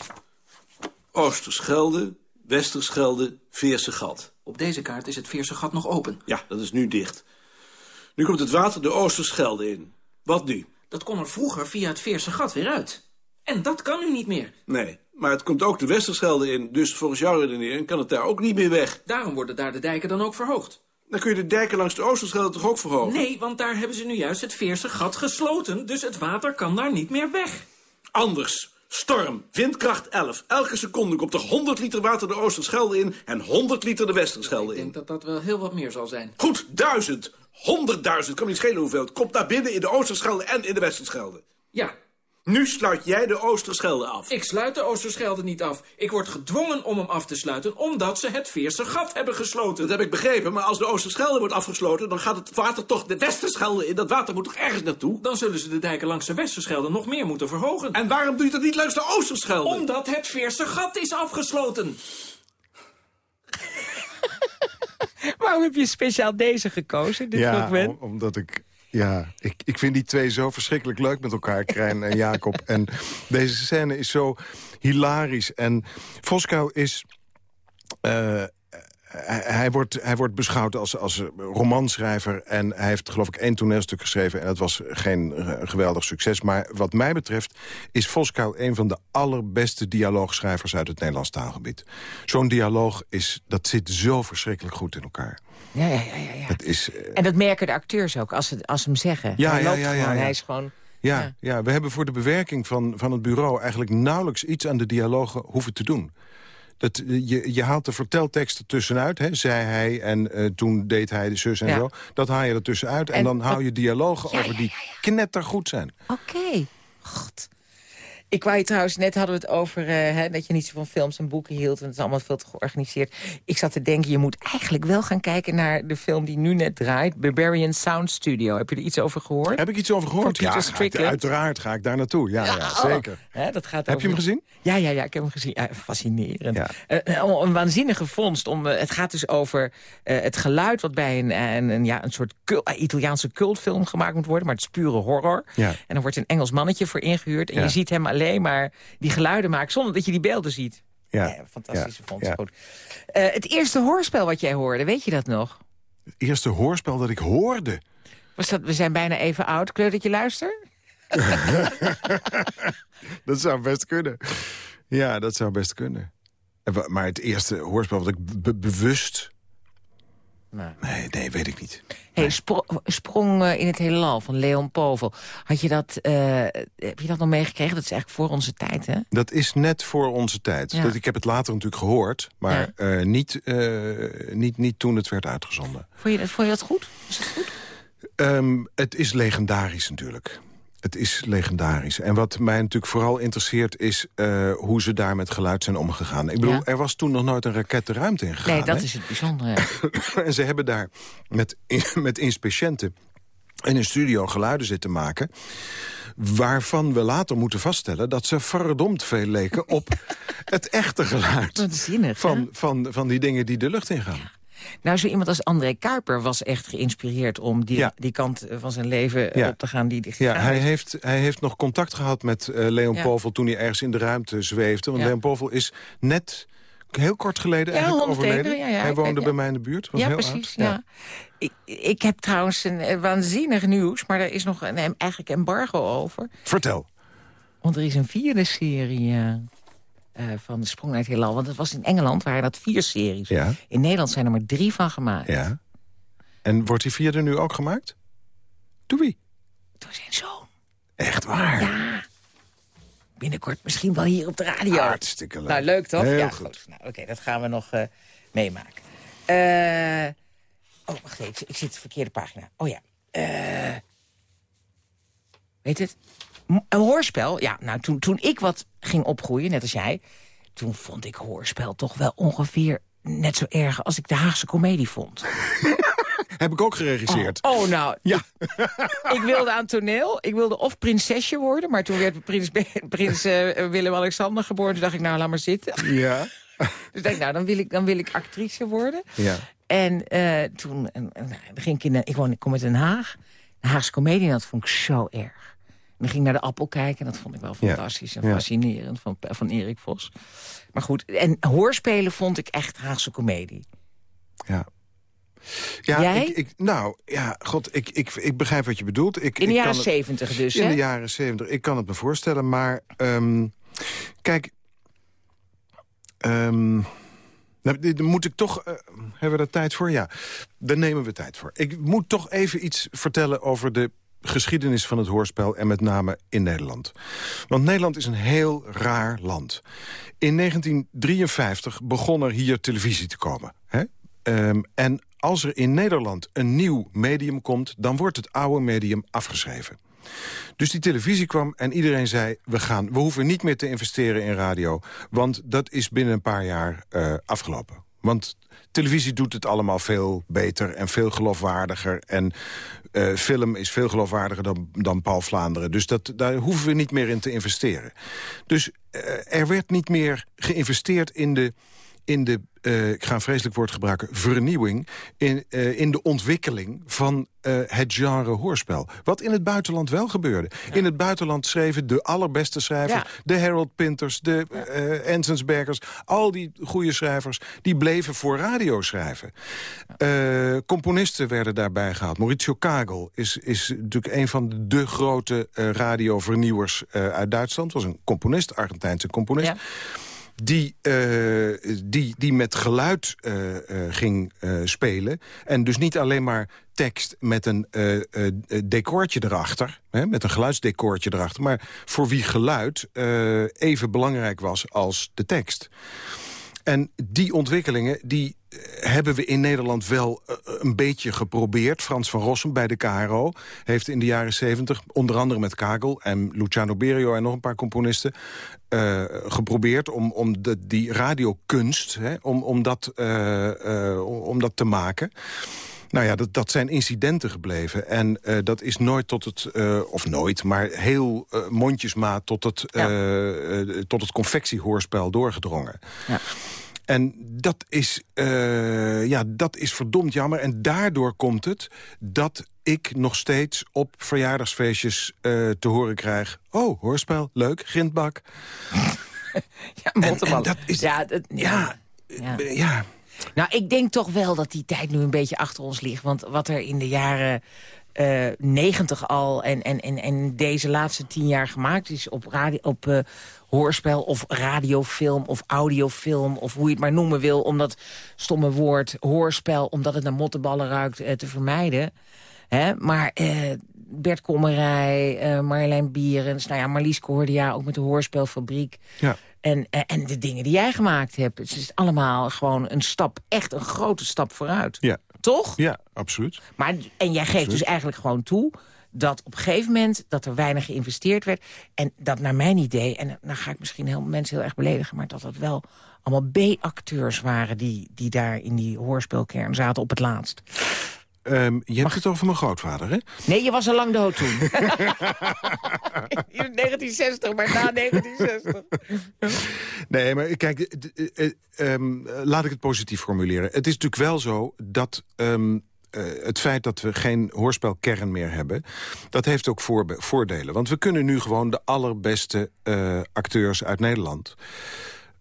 Oosterschelde, Westerschelde, Veerse gat. Op deze kaart is het Veerse gat nog open. Ja, dat is nu dicht. Nu komt het water de Oosterschelde in. Wat nu? Dat kon er vroeger via het Veerse gat weer uit. En dat kan nu niet meer. Nee, maar het komt ook de Westerschelde in. Dus volgens jouw redenering kan het daar ook niet meer weg. Daarom worden daar de dijken dan ook verhoogd. Dan kun je de dijken langs de Oosterschelde toch ook verhogen? Nee, want daar hebben ze nu juist het Veerse gat gesloten. Dus het water kan daar niet meer weg. Anders. Storm, windkracht 11. Elke seconde komt er 100 liter water de Oosterschelde in en 100 liter de Westerschelde in. Ik denk dat dat wel heel wat meer zal zijn. Goed, duizend. Honderdduizend, kan niet schelen hoeveel. Het komt naar binnen in de Oosterschelde en in de Westerschelde. Ja. Nu sluit jij de Oosterschelde af. Ik sluit de Oosterschelde niet af. Ik word gedwongen om hem af te sluiten, omdat ze het Veerse gat hebben gesloten. Dat heb ik begrepen, maar als de Oosterschelde wordt afgesloten... dan gaat het water toch de Westerschelde in. Dat water moet toch ergens naartoe? Dan zullen ze de dijken langs de Westerschelde nog meer moeten verhogen. En waarom doe je dat niet langs de Oosterschelde? Omdat het Veerse gat is afgesloten. Waarom heb je speciaal deze gekozen, dit ja, fragment? om- omdat ik... Ja, ik, ik vind die twee zo verschrikkelijk leuk met elkaar, Krijn en Jacob. En deze scène is zo hilarisch. En Voskou is... eh, hij, hij wordt, hij wordt beschouwd als, als romanschrijver. En hij heeft geloof ik één toneelstuk geschreven. En dat was geen eh, geweldig succes. Maar wat mij betreft is Voskou een van de allerbeste dialoogschrijvers uit het Nederlands taalgebied. Zo'n dialoog is, dat zit zo verschrikkelijk goed in elkaar. Ja, ja, ja, ja. Het is, eh, En dat merken de acteurs ook, als ze, als ze hem zeggen. Ja, hij ja, loopt ja, ja, gewoon, hij is gewoon... Ja, Ja. we hebben voor de bewerking van, van het bureau... eigenlijk nauwelijks iets aan de dialogen hoeven te doen. Dat, je, je haalt de vertelteksten tussenuit, hè, zei hij... en uh, toen deed hij de zus en zo. Dat haal je er tussenuit en, En dan hou je dialogen over die knettergoed zijn. Oké. God. Ik wou je trouwens, net hadden we het over eh, hè, dat je niet zo van films en boeken hield. En het is allemaal veel te georganiseerd. Ik zat te denken, je moet eigenlijk wel gaan kijken naar de film die nu net draait. Barbarian Sound Studio. Heb je er iets over gehoord? Heb ik iets over gehoord? Ja, ik- uiteraard ga ik daar naartoe. Ja, ja, oh. zeker. Hè, dat gaat Heb je hem gezien? Ja, ja, ja, ik heb hem gezien. Ja, fascinerend. Ja. Eh, een, waanzinnige vondst. Om, eh, het gaat dus over eh, het geluid wat bij een, een, een, ja, een soort eh, Italiaanse cultfilm gemaakt moet worden. Maar het is pure horror. En dan wordt een Engels mannetje voor ingehuurd. En je ziet hem alleen maar die geluiden maken zonder dat je die beelden ziet. Ja. Eh, fantastische Ja. vondst. Ja. Goed. Eh, het eerste hoorspel wat jij hoorde, weet je dat nog? Het eerste hoorspel dat ik hoorde. Was dat, we zijn bijna even oud. Kleur dat je luistert? Dat zou best kunnen. Ja, dat zou best kunnen. En wa- Maar het eerste hoorspel wat ik be- bewust... Nee, nee, weet ik niet. Hey, spro- Sprong eh, in het heelal van Leon Povel. Had je dat, eh, heb je dat nog meegekregen? Dat is eigenlijk voor onze tijd, hè? Dat is net voor onze tijd. Ja. Dat, ik heb het later natuurlijk gehoord, maar eh, niet, eh, niet, niet toen het werd uitgezonden. Vond je, vond je dat goed? Was dat goed? Ehm, het is legendarisch natuurlijk. Het is legendarisch. En wat mij natuurlijk vooral interesseert is eh, hoe ze daar met geluid zijn omgegaan. Ik bedoel, Ja. er was toen nog nooit een raket de ruimte in gegaan. Nee, dat hè? is het bijzondere. en ze hebben daar met, met inspeciënten in een studio geluiden zitten maken... waarvan we later moeten vaststellen dat ze verdomd veel leken op het echte geluid. Van, van, van die dingen die de lucht ingaan. Nou, zo iemand als André Kuiper was echt geïnspireerd... om die, Ja. die kant eh, van zijn leven eh, Ja. op te gaan die die Ja, hij is. heeft, hij heeft nog contact gehad met eh, Leon Ja. Povel... toen hij ergens in de ruimte zweefde. Want. Leon Povel is net heel kort geleden Ja, eigenlijk 101, overleden. ja, ja, hij woonde bij mij in de buurt. Was Ja, heel precies. oud. Ja. Ik, ik heb trouwens een waanzinnig nieuws... maar er is nog een, een- eigenlijk embargo over. Vertel. Want er is een vierde serie eh, van de Sprong uit het Heelal. Want het was in Engeland, waren dat vier series. Ja. In Nederland zijn er maar drie van gemaakt. Ja. En wordt die vierde nu ook gemaakt? Doe wie? Door zijn zoon. Echt waar? Ja. Binnenkort misschien wel hier op de radio. Hartstikke leuk. Nou, leuk toch? Heel ja, goed. Nou, Oké, dat gaan we nog eh, meemaken. Eh, oh, wacht even. Ik, ik zit op de verkeerde pagina. Oh ja. Eh, weet het? Een hoorspel? Ja, nou, toen, toen ik wat ging opgroeien, net als jij... toen vond ik hoorspel toch wel ongeveer net zo erg... als ik de Haagse komedie vond. Heb ik ook geregisseerd. Oh, nou, Ja. ik wilde aan toneel. Ik wilde of prinsesje worden. Maar toen werd prins, prins eh, Willem-Alexander geboren. Toen dacht ik, nou, laat maar zitten. Ja. Dus dacht ik, nou, dan wil ik, dan wil ik actrice worden. Ja. En eh, toen en, en, nou, ging ik in... Ik, woon, ik kom uit Den Haag. De Haagse comedie, dat vond ik zo erg. En dan ging ik naar de Appel kijken. En dat vond ik wel fantastisch en Ja. fascinerend van, van Erik Vos. Maar goed, en hoorspelen vond ik echt Haagse comedie. Ja. Ja, Jij? Ik, ik, nou, ja, god, ik, ik, ik begrijp wat je bedoelt. Ik, In de jaren zeventig dus, In hè? de jaren zeventig. Ik kan het me voorstellen, maar... ehm, kijk... ehm, nou, dan moet ik toch... eh, hebben we daar tijd voor? Ja, daar nemen we tijd voor. Ik moet toch even iets vertellen over de geschiedenis van het hoorspel... en met name in Nederland. Want Nederland is een heel raar land. In 1953 begon er hier televisie te komen. Hè? Ehm, en als er in Nederland een nieuw medium komt... dan wordt het oude medium afgeschreven. Dus die televisie kwam en iedereen zei... we, gaan, we hoeven niet meer te investeren in radio... want dat is binnen een paar jaar eh, afgelopen. Want televisie doet het allemaal veel beter en veel geloofwaardiger... en eh, film is veel geloofwaardiger dan, dan Paul Vlaanderen. Dus dat, daar hoeven we niet meer in te investeren. Dus eh, er werd niet meer geïnvesteerd in de in de, eh, ik ga een vreselijk woord gebruiken, vernieuwing... in, eh, in de ontwikkeling van eh, het genre hoorspel. Wat in het buitenland wel gebeurde. In het buitenland schreven de allerbeste schrijvers... Ja. de Harold Pinters, de eh Enzensbergers... al die goede schrijvers, die bleven voor radio schrijven. Componisten werden daarbij gehaald. Maurizio Kagel is, is natuurlijk een van de, grote radiovernieuwers uit Duitsland. Was een componist, Argentijnse componist Ja. Die, eh, die, die met geluid eh, eh, ging spelen. En dus niet alleen maar tekst met een decoortje erachter. Hè, met een geluidsdecoortje erachter. Maar voor wie geluid even belangrijk was als de tekst. En die ontwikkelingen die eh, hebben we in Nederland wel eh, een beetje geprobeerd. Frans van Rossum bij de KRO heeft in de jaren 70, onder andere met Kagel... en Luciano Berio en nog een paar componisten... Geprobeerd om, om de, die radiokunst, hè, om, om, dat, om dat te maken... Nou ja, dat, dat zijn incidenten gebleven. En uh, dat is nooit tot het, uh, of nooit, maar heel uh, mondjesmaat... tot het, ja. tot het confectiehoorspel doorgedrongen. Ja. En dat is, ja, dat is verdomd jammer. En daardoor komt het dat ik nog steeds op verjaardagsfeestjes te horen krijg... oh, hoorspel, leuk, grindbak. ja, en, en dat is, ja, dat, ja, ja. ja. Nou, ik denk toch wel dat die tijd nu een beetje achter ons ligt. Want wat er in de jaren negentig uh, al en, en, en, en deze laatste tien jaar gemaakt is op, radio, op uh, hoorspel of radiofilm of audiofilm... of hoe je het maar noemen wil, om dat stomme woord hoorspel... omdat het naar mottenballen ruikt, uh, te vermijden. Hè? Maar Bert Kommerij, Marjolein Bierens, nou ja, Marlies Cordia... ook met de Hoorspelfabriek... Ja. En, en de dingen die jij gemaakt hebt. Het is allemaal gewoon een stap, echt een grote stap vooruit. Ja. Toch? Ja, absoluut. Maar, en jij geeft absoluut. dus eigenlijk gewoon toe dat op een gegeven moment dat er weinig geïnvesteerd werd. En dat naar mijn idee, en dan ga ik misschien heel, mensen heel erg beledigen... maar dat dat wel allemaal B-acteurs waren die, die daar in die hoorspelkern zaten op het laatst. Um, je hebt het over mijn grootvader, hè? Nee, je was al lang dood toen. 1960, maar na 1960. nee, maar kijk, um, laat ik het positief formuleren. Het is natuurlijk wel zo dat... Um, uh, het feit dat we geen hoorspelkern meer hebben... dat heeft ook voor, voordelen. Want we kunnen nu gewoon de allerbeste uh, acteurs uit Nederland...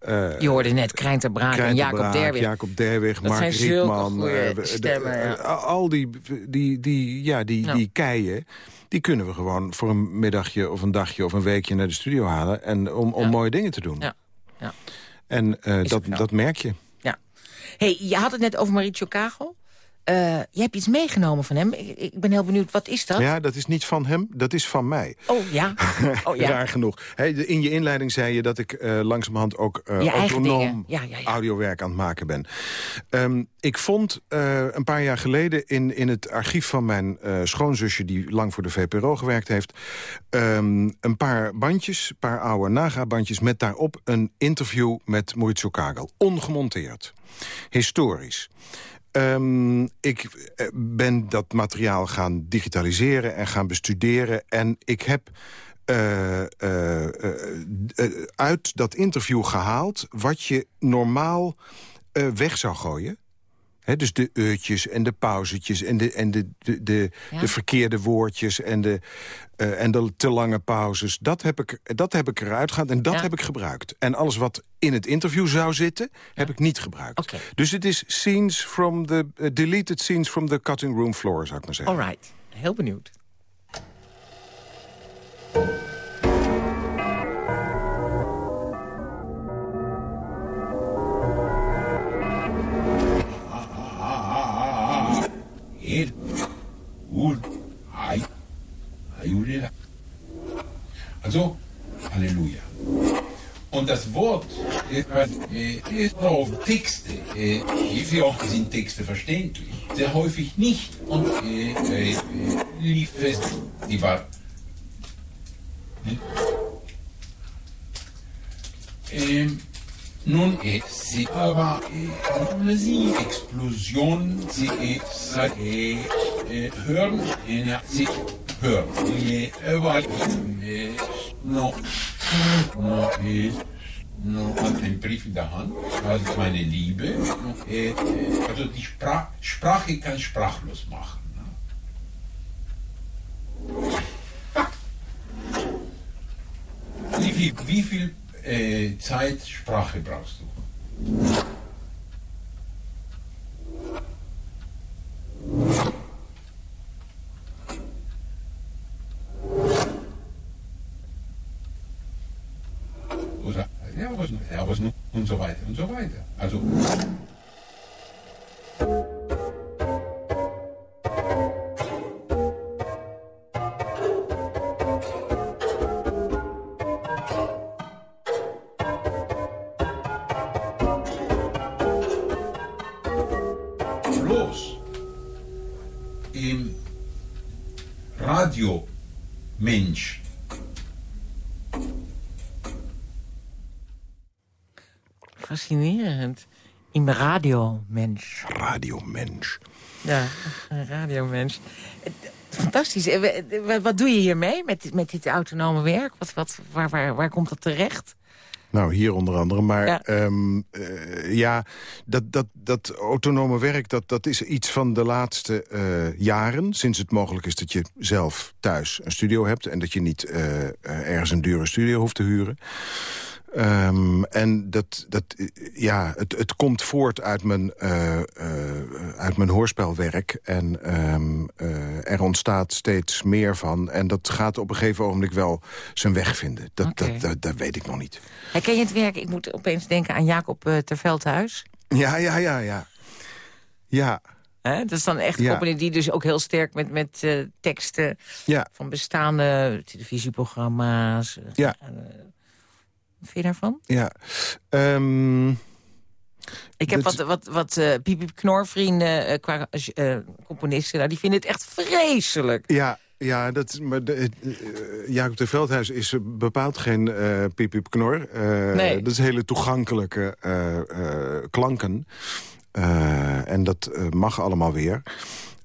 Uh, je hoorde net Krijn Braak en Jacob Derwig. Jacob Derwig, Mark Riekman. Uh, stemmen, de, ja. Al die, die, die, ja, die, die keien, die kunnen we gewoon voor een middagje of een dagje of een weekje naar de studio halen. En om, om ja. mooie dingen te doen. Ja. Ja. En uh, dat, dat merk je. Ja. Hey, je had het net over Mauricio Kagel. Uh, je hebt iets meegenomen van hem. Ik, ik, ben heel benieuwd, wat is dat? Ja, dat is niet van hem, dat is van mij. Oh ja? Oh, ja. Raar genoeg. Hey, in je inleiding zei je dat ik uh, langzamerhand ook uh, autonoom ja, ja, audiowerk aan het maken ben. Um, ik vond een paar jaar geleden in, in het archief van mijn schoonzusje... die lang voor de VPRO gewerkt heeft... Um, een paar bandjes, een paar oude naga-bandjes... met daarop een interview met Maurizio Kagel. Ongemonteerd. Historisch. Um, ik ben dat materiaal gaan digitaliseren en gaan bestuderen. En ik heb uh, uh, uit dat interview gehaald... wat je normaal weg zou gooien. He, dus de eutjes en de pauzetjes en de, en de, de, de, ja. de verkeerde woordjes... en de, uh, en de te lange pauzes, dat heb ik, dat heb ik eruit gehaald en dat ja. heb ik gebruikt. En alles wat in het interview zou zitten, ja. heb ik niet gebruikt. Okay. Dus het is scenes from the, uh, deleted scenes from the cutting room floor, zou ik maar zeggen. All right. Heel benieuwd. El, Ul, Hai, Ayurela. Also, Halleluja. Und das Wort ist auf Texte. Wie oft sind Texte verständlich? Sehr häufig nicht. Und äh, lief es, die war. Ähm, nun, c'est aber une Explosion, c'est hören, sie hören. No, no, no, hat einen Brief in der Hand, das ist meine Liebe. Also die Sprach, Sprache kann sprachlos machen. Wie viel, wie viel äh, Zeit Sprache brauchst du? Oder, ja, was, ja, was und so weiter und so weiter. Also. Radio Mensch. Fascinerend. Im radio, mens. Radiomens. Ja, een radiomens. Eh, Fantastisch. Eh, Wat doe je hiermee met, met dit autonome werk? Wat, wat, waar, waar, waar komt dat terecht? Nou, hier onder andere. Maar Ja. ja, ja dat, dat, dat autonome werk dat, dat is iets van de laatste eh, jaren. Sinds het mogelijk is dat je zelf thuis een studio hebt... en dat je niet eh, eh, ergens een dure studio hoeft te huren. Ehm, en dat, dat, ja, het, het komt voort uit mijn, eh, eh, uit mijn hoorspelwerk. En ehm, eh, er ontstaat steeds meer van. En dat gaat op een gegeven ogenblik wel zijn weg vinden. Dat, dat, dat, dat weet ik nog niet. Herken je het werk? Ik moet opeens denken aan Jacob Terveldhuis. Ja, ja, ja, ja. Ja, Hè? Dat is dan echt een Ja. compagnie die dus ook heel sterk met, met teksten ja, van bestaande televisieprogramma's. Ja. Vind je daarvan? ja. Ehm, Ik heb wat, wat, wat eh Piep Piep Knorvrienden eh, qua eh, componisten. Nou, die vinden het echt vreselijk. ja, ja, dat, maar de, Jacob de Veldhuis is bepaald geen eh piep, piep, knor. Nee. Dat is hele toegankelijke klanken. En dat mag allemaal weer.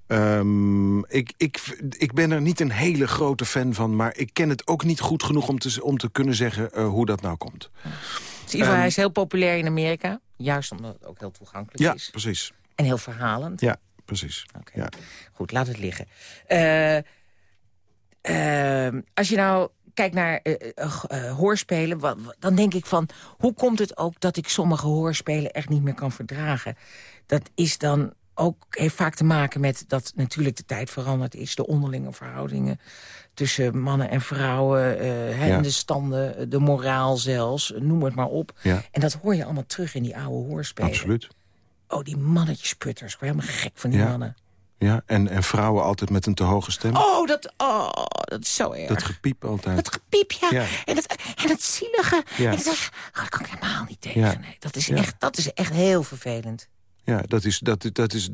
Ehm, ik, ik, ik ben er niet een hele grote fan van... maar ik ken het ook niet goed genoeg om te, om te kunnen zeggen eh, hoe dat nou komt. Dus in ieder geval, Ehm, hij is heel populair in Amerika. Juist omdat het ook heel toegankelijk Ja, is. precies. En heel verhalend. Ja, precies. Ja. Goed, laat het liggen. Eh, ehm, als je nou kijkt naar eh, hoorspelen... dan denk ik van... hoe komt het ook dat ik sommige hoorspelen echt niet meer kan verdragen? Dat is dan ook heeft vaak te maken met dat natuurlijk de tijd veranderd is. De onderlinge verhoudingen tussen mannen en vrouwen. eh, Ja. de standen, de moraal zelfs, noem het maar op. Ja. En dat hoor je allemaal terug in die oude hoorspelen. Absoluut. Oh, die mannetjesputters. Ik word helemaal gek van die Ja. mannen. Ja, en, en vrouwen altijd met een te hoge stem. Oh, dat, oh, dat is zo erg. Dat gepiep altijd. Dat gepiep, ja. Ja. En, dat, en dat zielige. Ja. En dat, oh, dat kan ik helemaal niet tegen. Ja. Nee, dat, is echt, dat is echt heel vervelend. Ja, dat is, dat, dat is,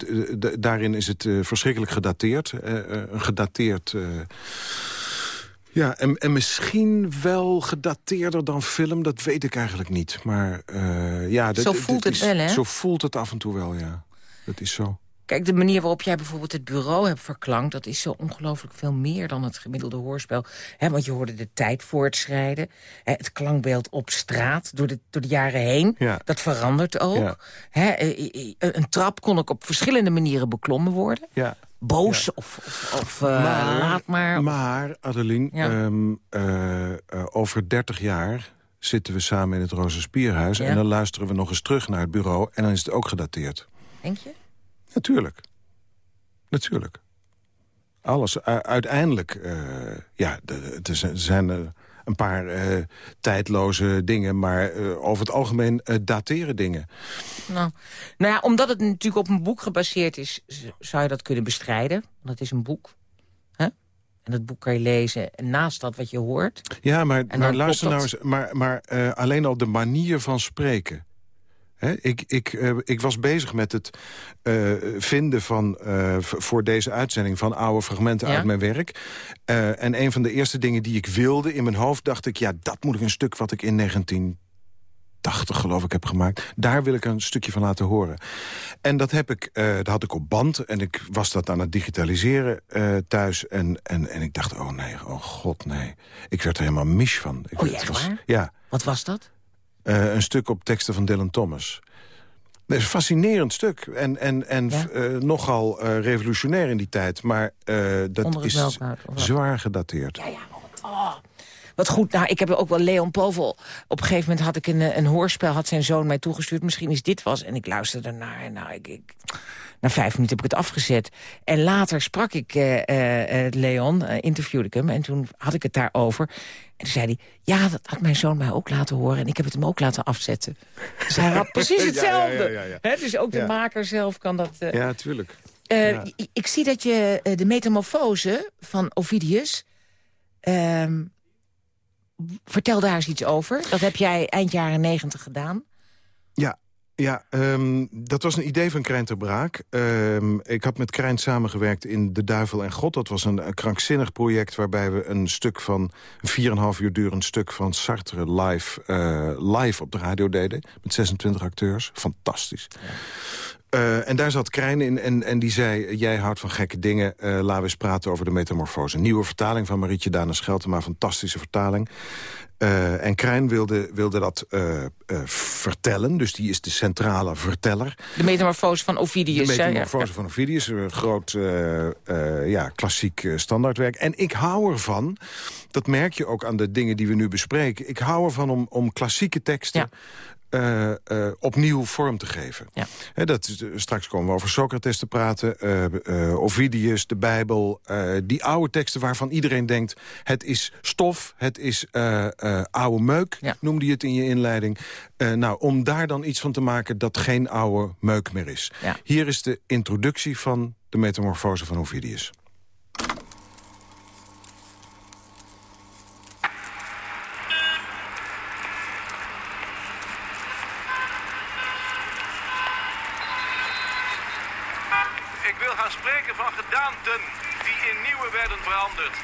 daarin is het eh, verschrikkelijk gedateerd. Eh, eh, een gedateerd... ja, en, en misschien wel gedateerder dan film, dat weet ik eigenlijk niet. Maar ja... dat- Zo voelt het is- wel, hè? Zo voelt het af en toe wel, ja. Dat is zo. Kijk, de manier waarop jij bijvoorbeeld het bureau hebt verklankt... dat is zo ongelooflijk veel meer dan het gemiddelde hoorspel. Want je hoorde de tijd voortschrijden. Het klankbeeld op straat door de, door de jaren heen. Ja. Dat verandert ook. Ja. Eh, eh, een trap kon ook op verschillende manieren beklommen worden. Ja. Boos of, of, of eh, laat maar. Maar, Adeline, ehm, eh, eh, over 30 jaar zitten we samen in het Rozenspierhuis... En dan luisteren we nog eens terug naar het bureau... en dan is het ook gedateerd. Denk je? Natuurlijk. Natuurlijk. Alles. Uiteindelijk, eh, ja, er zijn- er eh, een paar eh, tijdloze dingen... maar over het algemeen dateren dingen. Nou, nou ja, omdat het natuurlijk op een boek gebaseerd is... zou je dat kunnen bestrijden. Want het is een boek. Hè? En dat boek kan je lezen naast dat wat je hoort. Ja, maar, maar luister nou eens... Maar, maar alleen al de manier van spreken... Ik, ik, eh, ik was bezig met het eh, vinden van, eh, voor deze uitzending... van oude fragmenten Ja. uit mijn werk. En een van de eerste dingen die ik wilde in mijn hoofd... dacht ik, ja, dat moet ik een stuk wat ik in 1980 geloof ik heb gemaakt. Daar wil ik een stukje van laten horen. En dat, heb ik, dat had ik op band en ik was dat aan het digitaliseren thuis. En, en, en ik dacht, oh nee, oh god, nee. Ik werd er helemaal mis van. Ik, Oh, was? Ja, Wat was dat? Eh, een stuk op teksten van Dylan Thomas. Dat is een fascinerend stuk. En, en, en Ja. eh, nogal eh, revolutionair in die tijd. Maar dat is zwaar gedateerd. Ja, ja, oh, wat, oh. Wat goed, nou, ik heb ook wel Leon Povel. Op een gegeven moment had ik een, een hoorspel, had zijn zoon mij toegestuurd. Misschien is dit was. En ik luisterde ernaar. En nou, ik, ik, na vijf minuten heb ik het afgezet. En later sprak ik eh, eh, eh, Leon, interviewde ik hem. En toen had ik het daarover. En toen zei hij, ja, dat had mijn zoon mij ook laten horen. En ik heb het hem ook laten afzetten. Dus hij had precies hetzelfde. ja, ja, dus ook de maker zelf kan dat... Ja, tuurlijk. Ik zie dat je de metamorfose van Ovidius... ehm, vertel daar eens iets over. Dat heb jij eind jaren negentig gedaan. Ja, Ja, ehm, dat was een idee van Krijn ter Braak. Ehm, ik had met Krijn samengewerkt in De Duivel en God. Dat was een, krankzinnig project waarbij we een stuk van... een 4,5 uur durend stuk van Sartre live, eh, live op de radio deden. Met 26 acteurs. Fantastisch. Uh, en daar zat Krijn in en, en die zei... jij houdt van gekke dingen, uh, laten we eens praten over de metamorfose. Nieuwe vertaling van Marietje Dana Scheltema, fantastische vertaling. Uh, en Krijn wilde, wilde dat vertellen, dus die is de centrale verteller. De metamorfose van Ovidius. De metamorfose ja. van Ovidius, een groot ja, klassiek standaardwerk. En ik hou ervan, dat merk je ook aan de dingen die we nu bespreken... ik hou ervan om, om klassieke teksten... Uh, uh, opnieuw vorm te geven. Ja. He, dat, straks komen we over Socrates te praten, Ovidius, de Bijbel. die oude teksten waarvan iedereen denkt... het is stof, het is oude meuk, ja. noemde je het in je inleiding. nou, om daar dan iets van te maken dat geen oude meuk meer is. Ja. Hier is de introductie van de metamorfose van Ovidius. die in nieuwe werden veranderd.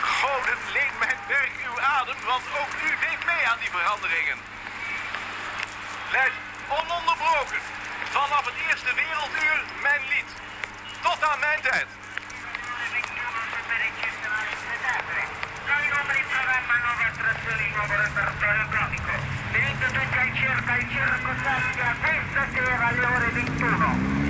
Goden, leen mijn werk uw adem, want ook u deed mee aan die veranderingen. Luister, ononderbroken, vanaf het eerste werelduur mijn lied. Tot aan mijn tijd. Venite tutti al circo, il circo Sassia, questa sera alle ore 21.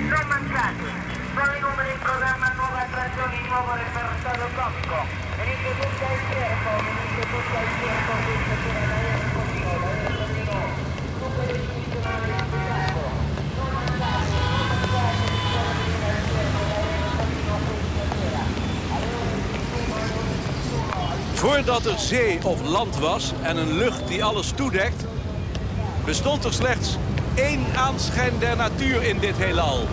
Non mancate. Nuovi numeri in programma, nuove attrazioni, nuovo repertorio comico. Venite tutti al circo, venite tutti al circo, questa sera da ore contigo, da ore contigo. Super istituzionale invitato. Non mancate, non mancate di venire al circo, da ore contigo questa sera. Alle ore 21, alle ore 21. Voordat er zee of land was en een lucht die alles toedekt... bestond er slechts één aanschijn der natuur in dit heelal.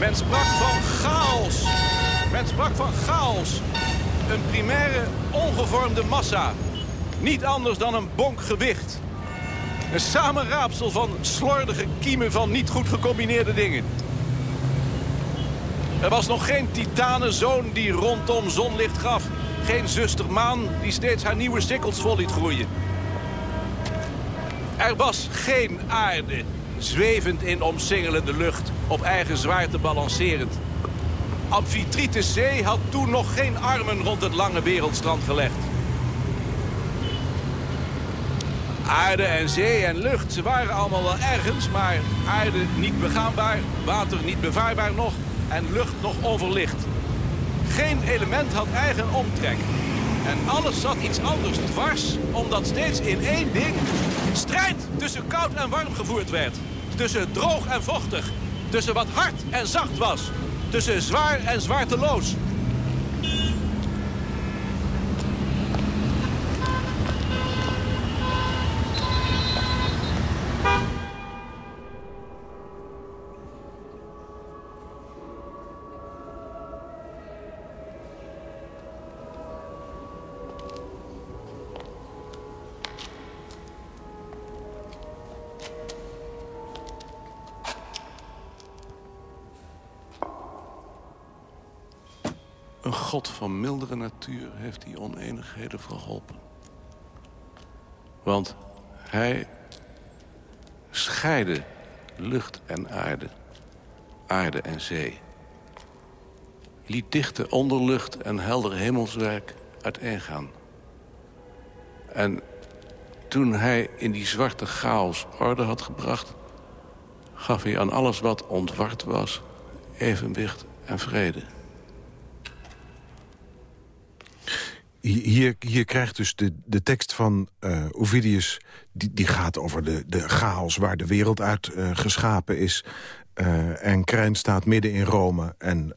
Men sprak van chaos. Men sprak van chaos. Een primaire, ongevormde massa. Niet anders dan een bonk gewicht. Een samenraapsel van slordige kiemen van niet goed gecombineerde dingen. Er was nog geen titanenzoon die rondom zonlicht gaf. Geen zuster maan die steeds haar nieuwe sikkels vol liet groeien. Er was geen aarde zwevend in omsingelende lucht, op eigen zwaarte balancerend. Amphitrite Zee had toen nog geen armen rond het lange wereldstrand gelegd. Aarde en zee en lucht, ze waren allemaal wel ergens, maar aarde niet begaanbaar, water niet bevaarbaar nog en lucht nog onverlicht. Geen element had eigen omtrek. En alles zat iets anders dwars, omdat steeds in één ding strijd tussen koud en warm gevoerd werd. Tussen droog en vochtig. Tussen wat hard en zacht was. Tussen zwaar en zwaarteloos. God van mildere natuur heeft die oneenigheden verholpen. Want hij scheidde lucht en aarde, aarde en zee. Liet dichte onderlucht en helder hemelswerk uiteengaan. En toen hij in die zwarte chaos orde had gebracht... gaf hij aan alles wat ontward was evenwicht en vrede. Hier, hier krijgt dus de, de tekst van uh, Ovidius... Die, die gaat over de, de chaos waar de wereld uit uh, geschapen is. Uh, en Krijn staat midden in Rome. En,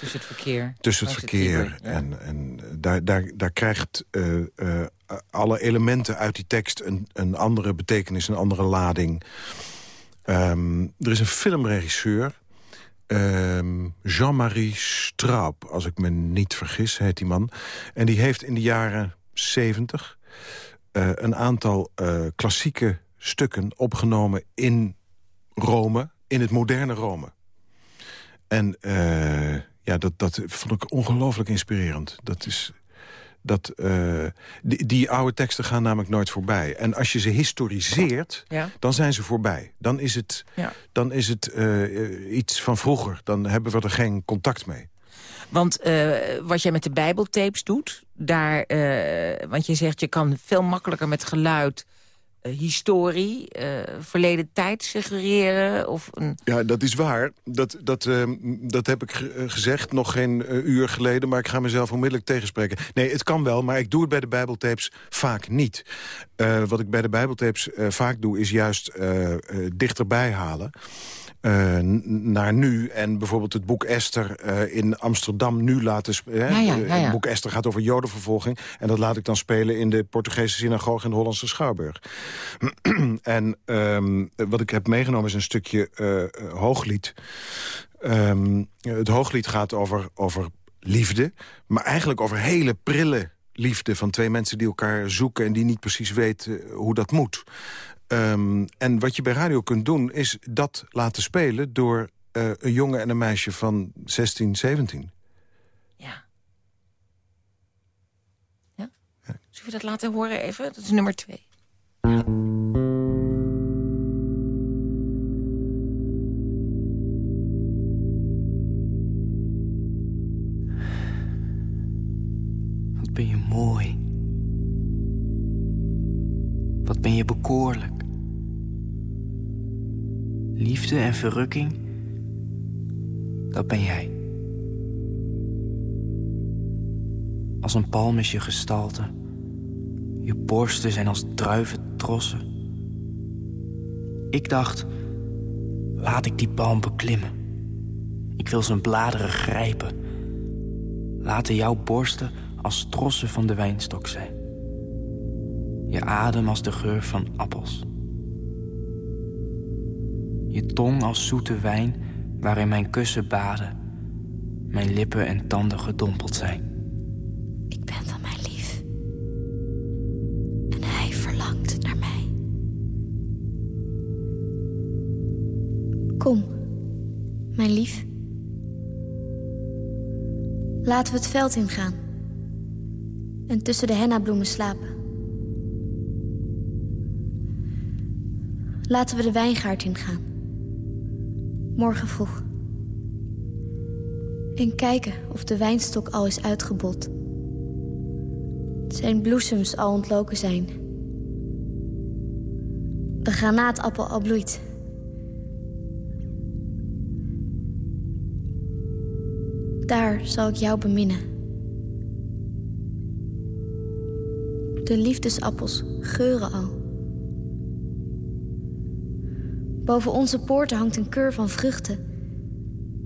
tussen het verkeer. Tussen het verkeer. Het ja. En, en daar, daar, daar krijgt alle elementen uit die tekst... een, een andere betekenis, een andere lading. Um, er is een filmregisseur... Ehm, Jean-Marie Straub, als ik me niet vergis, heet die man. En die heeft in de jaren 70 uh, een aantal uh, klassieke stukken opgenomen in Rome, in het moderne Rome. En uh, ja, dat, dat vond ik ongelooflijk inspirerend. Dat is... Dat, uh, die, die, oude teksten gaan namelijk nooit voorbij. En als je ze historiseert, ja. dan zijn ze voorbij. Dan is het, ja. dan is het uh, iets van vroeger. Dan hebben we er geen contact mee. Want uh, wat jij met de bijbeltapes doet... Daar, want je zegt je kan veel makkelijker met geluid eh, historie, uh, verleden tijd suggereren? Of een... Ja, dat is waar. Dat, dat, uh, dat heb ik gezegd nog geen uur geleden... maar ik ga mezelf onmiddellijk tegenspreken. Nee, het kan wel, maar ik doe het bij de Bijbeltapes vaak niet. wat ik bij de Bijbeltapes vaak doe, is juist dichterbij halen... Uh, naar nu. En bijvoorbeeld het boek Esther uh, in Amsterdam nu laten spelen. Ja, ja, ja, het boek Esther gaat over jodenvervolging. En dat laat ik dan spelen in de Portugese synagoge in de Hollandse Schouwburg. en um, wat ik heb meegenomen is een stukje uh, hooglied. Um, het hooglied gaat over, over liefde. Maar eigenlijk over hele prille liefde van twee mensen die elkaar zoeken... en die niet precies weten hoe dat moet. Um, en wat je bij radio kunt doen, is dat laten spelen... door uh, een jongen en een meisje van 16, 17. Ja. Ja? ja. Zullen we dat laten horen even? Dat is nummer twee. Ja. Wat ben je mooi. Wat ben je bekoorlijk liefde en verrukking, dat ben jij. Als een palm is je gestalte. Je borsten zijn als druiventrossen. Ik dacht, laat ik die palm beklimmen. Ik wil zijn bladeren grijpen. Laten jouw borsten als trossen van de wijnstok zijn. Je adem als de geur van appels. Je tong als zoete wijn waarin mijn kussen baden. Mijn lippen en tanden gedompeld zijn. Ik ben van mijn lief. En hij verlangt naar mij. Kom, mijn lief. Laten we het veld ingaan. En tussen de hennabloemen slapen. Laten we de wijngaard ingaan morgen vroeg. En kijken of de wijnstok al is uitgebot. Zijn bloesems al ontloken zijn. De granaatappel al bloeit. Daar zal ik jou beminnen. De liefdesappels geuren al. Boven onze poorten hangt een keur van vruchten.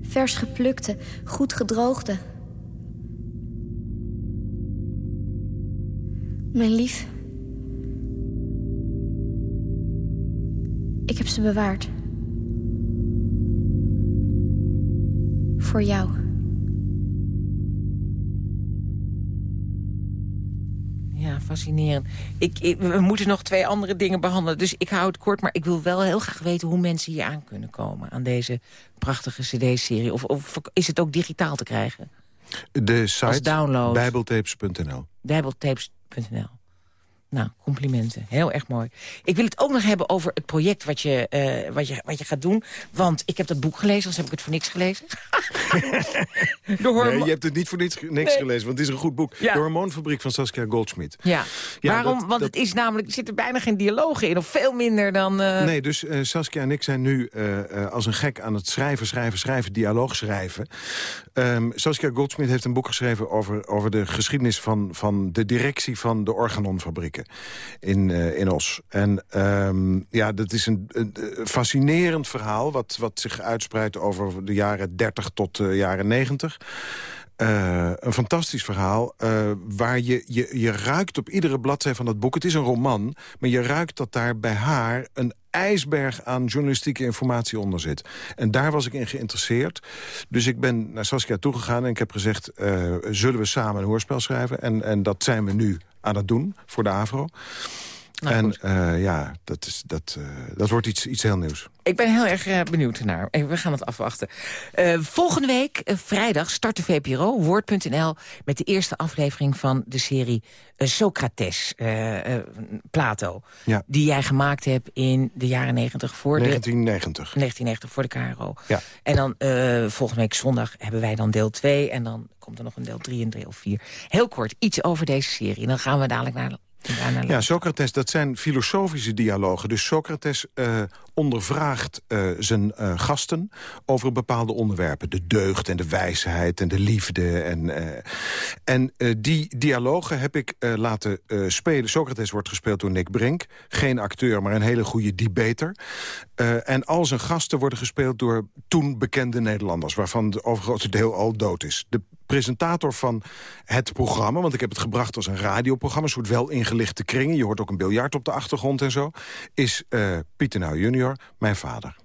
Vers geplukte, goed gedroogde. Mijn lief. Ik heb ze bewaard. Voor jou. Fascinerend. Ik, we moeten nog twee andere dingen behandelen, dus ik hou het kort. Maar ik wil wel heel graag weten hoe mensen hier aan kunnen komen... aan deze prachtige cd-serie. Of, of, is het ook digitaal te krijgen? De site bijbeltapes.nl. Bijbeltapes.nl. Nou, complimenten. Heel erg mooi. Ik wil het ook nog hebben over het project wat je, uh, wat je, wat je gaat doen. Want ik heb dat boek gelezen, anders heb ik het voor niks gelezen. nee, je hebt het niet voor niks, niks gelezen, want het is een goed boek. Ja. De Hormoonfabriek van Saskia Goldschmidt. Ja, ja waarom? want het is namelijk, er zit er bijna geen dialoog in, of veel minder dan... Uh... Nee, dus uh, Saskia en ik zijn nu als een gek aan het schrijven, schrijven, schrijven, dialoog schrijven. Um, Saskia Goldschmidt heeft een boek geschreven over, over de geschiedenis van, van de directie van de organonfabrieken in, uh, in Os. En um, ja, dat is een, een, fascinerend verhaal... Wat, wat zich uitspreidt over de jaren 30 tot de jaren 90... Uh, eh, een fantastisch verhaal waar je, je, je ruikt op iedere bladzij van dat boek. Het is een roman, maar je ruikt dat daar bij haar een ijsberg aan journalistieke informatie onder zit. En daar was ik in geïnteresseerd. Dus ik ben naar Saskia toegegaan en ik heb gezegd... Zullen we samen een hoorspel schrijven? En, en dat zijn we nu aan het doen voor de AVRO. Nou, en eh, ja, dat, is, dat, eh, dat wordt iets, iets heel nieuws. Ik ben heel erg eh, benieuwd naar. We gaan het afwachten. Volgende week, vrijdag, start de VPRO, Woord.nl... met de eerste aflevering van de serie Socrates, Plato. Ja. Die jij gemaakt hebt in de jaren 90 voor 1990. de... 1990 voor de KRO. Ja. En dan volgende week zondag hebben wij dan deel 2... en dan komt er nog een deel 3 en deel 4. Heel kort, iets over deze serie. En dan gaan we dadelijk naar... Ja, Socrates, dat zijn filosofische dialogen. Dus Socrates eh, ondervraagt eh, zijn eh, gasten over bepaalde onderwerpen. De deugd en de wijsheid en de liefde. En, eh, en die dialogen heb ik laten spelen. Socrates wordt gespeeld door Nick Brink. Geen acteur, maar een hele goede debater. En al zijn gasten worden gespeeld door toen bekende Nederlanders... waarvan het overgrote deel al dood is. De presentator van het programma, want ik heb het gebracht als een radioprogramma... een soort wel ingelichte kringen, je hoort ook een biljart op de achtergrond en zo... is eh, Pieter Nou junior, mijn vader.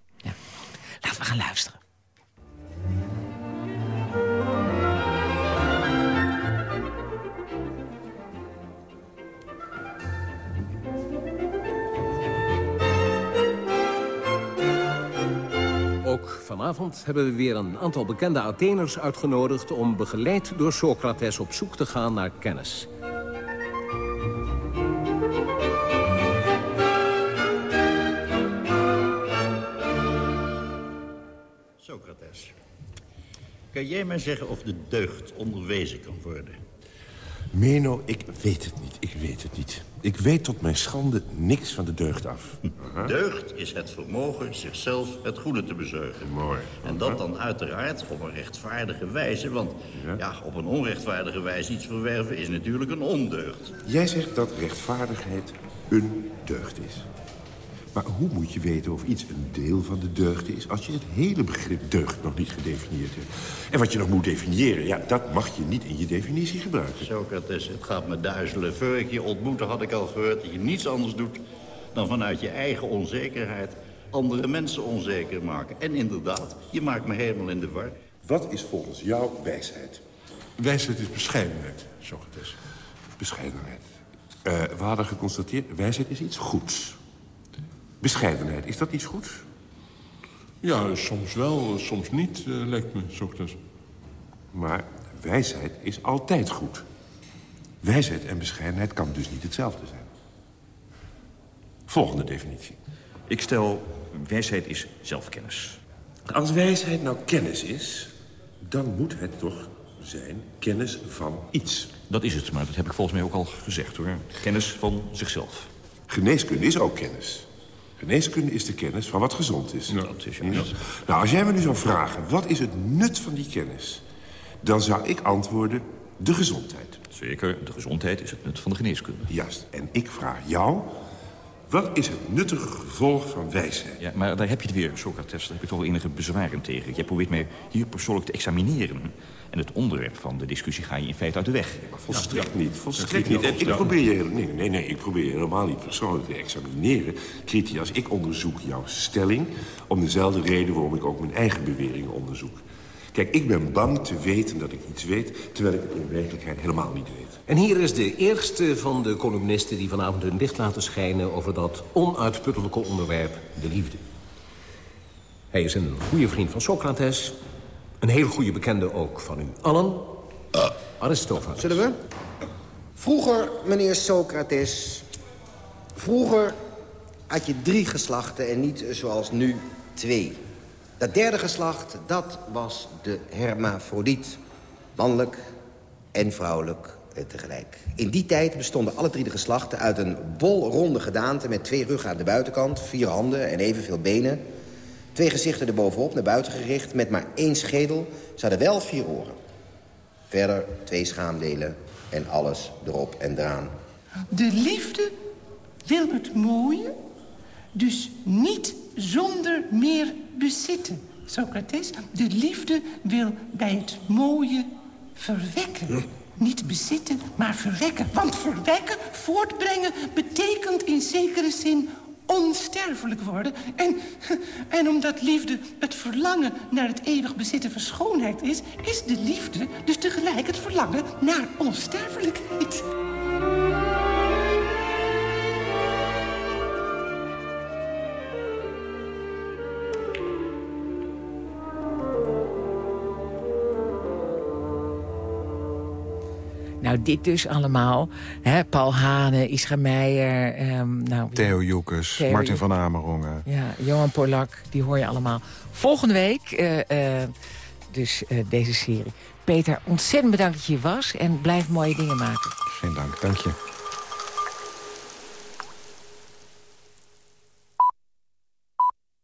Laten we gaan luisteren. Ook vanavond hebben we weer een aantal bekende Atheners uitgenodigd... om begeleid door Socrates op zoek te gaan naar kennis. Kan jij mij zeggen of de deugd onderwezen kan worden? Meno, ik weet het niet. Ik weet het niet. Ik weet tot mijn schande niks van de deugd af. Deugd is het vermogen zichzelf het goede te bezorgen. Mooi. En dat dan uiteraard op een rechtvaardige wijze. Want ja. op een onrechtvaardige wijze iets verwerven is natuurlijk een ondeugd. Jij zegt dat rechtvaardigheid een deugd is. Maar hoe moet je weten of iets een deel van de deugd is... als je het hele begrip deugd nog niet gedefinieerd hebt? En wat je nog moet definiëren, ja, dat mag je niet in je definitie gebruiken. Socrates, het gaat me duizelen. Voor ik je ontmoette had ik al gehoord dat je niets anders doet... dan vanuit je eigen onzekerheid andere mensen onzeker maken. En inderdaad, je maakt me helemaal in de war. Wat is volgens jou wijsheid? Wijsheid is bescheidenheid, Socrates. Bescheidenheid. Eh, we hadden geconstateerd, wijsheid is iets goeds. Bescheidenheid, is dat iets goeds? Ja, soms wel, soms niet, uh, lijkt me, Socrates. Maar wijsheid is altijd goed. Wijsheid en bescheidenheid kan dus niet hetzelfde zijn. Volgende definitie. Ik stel, wijsheid is zelfkennis. Als wijsheid nou kennis is, dan moet het toch zijn kennis van iets. Dat is het, maar dat heb ik volgens mij ook al gezegd, hoor. Kennis van zichzelf. Geneeskunde is ook kennis. Geneeskunde is de kennis van wat gezond is. Ja, dat is juist. Nou, als jij me nu zou vragen, wat is het nut van die kennis? Dan zou ik antwoorden, de gezondheid. Zeker, de gezondheid is het nut van de geneeskunde. Juist, en ik vraag jou, wat is het nuttige gevolg van wijsheid? Ja, maar daar heb je het weer, Socrates. Daar heb je toch wel enige bezwaren tegen. Jij probeert mij hier persoonlijk te examineren. En het onderwerp van de discussie ga je in feite uit de weg. Volstrekt niet, volstrekt niet. En ik probeer je, nee, nee, nee, ik probeer je helemaal niet persoonlijk te examineren. Kritias, ik onderzoek jouw stelling... om dezelfde reden waarom ik ook mijn eigen beweringen onderzoek. Kijk, ik ben bang te weten dat ik iets weet... terwijl ik het in werkelijkheid helemaal niet weet. En hier is de eerste van de columnisten die vanavond hun licht laten schijnen... over dat onuitputtelijke onderwerp, de liefde. Hij is een goede vriend van Socrates... Een heel goede bekende ook van u allen. Aristophanes. Zullen we? Vroeger, meneer Socrates... Vroeger had je drie geslachten en niet zoals nu twee. Dat derde geslacht, dat was de hermafrodiet. Mannelijk en vrouwelijk tegelijk. In die tijd bestonden alle drie de geslachten uit een bolronde gedaante... met twee ruggen aan de buitenkant, vier handen en evenveel benen... Twee gezichten erbovenop, naar buiten gericht, met maar één schedel. Ze hadden wel vier oren. Verder twee schaamdelen en alles erop en eraan. De liefde wil het mooie, dus niet zonder meer bezitten. Socrates, de liefde wil bij het mooie verwekken. Niet bezitten, maar verwekken. Want verwekken, voortbrengen, betekent in zekere zin onsterfelijk worden. En, en omdat liefde het verlangen naar het eeuwig bezitten van schoonheid is... is de liefde dus tegelijk het verlangen naar onsterfelijkheid. Nou, dit dus allemaal. Hè, Paul Hane, Isra Meijer. ehm, nou, Theo Joekes, Martin Joekes. van Amerongen. Ja, Johan Polak, die hoor je allemaal. Volgende week, eh, eh, dus eh, deze serie. Peter, ontzettend bedankt dat je hier was. En blijf mooie dingen maken. Geen dank, dank je.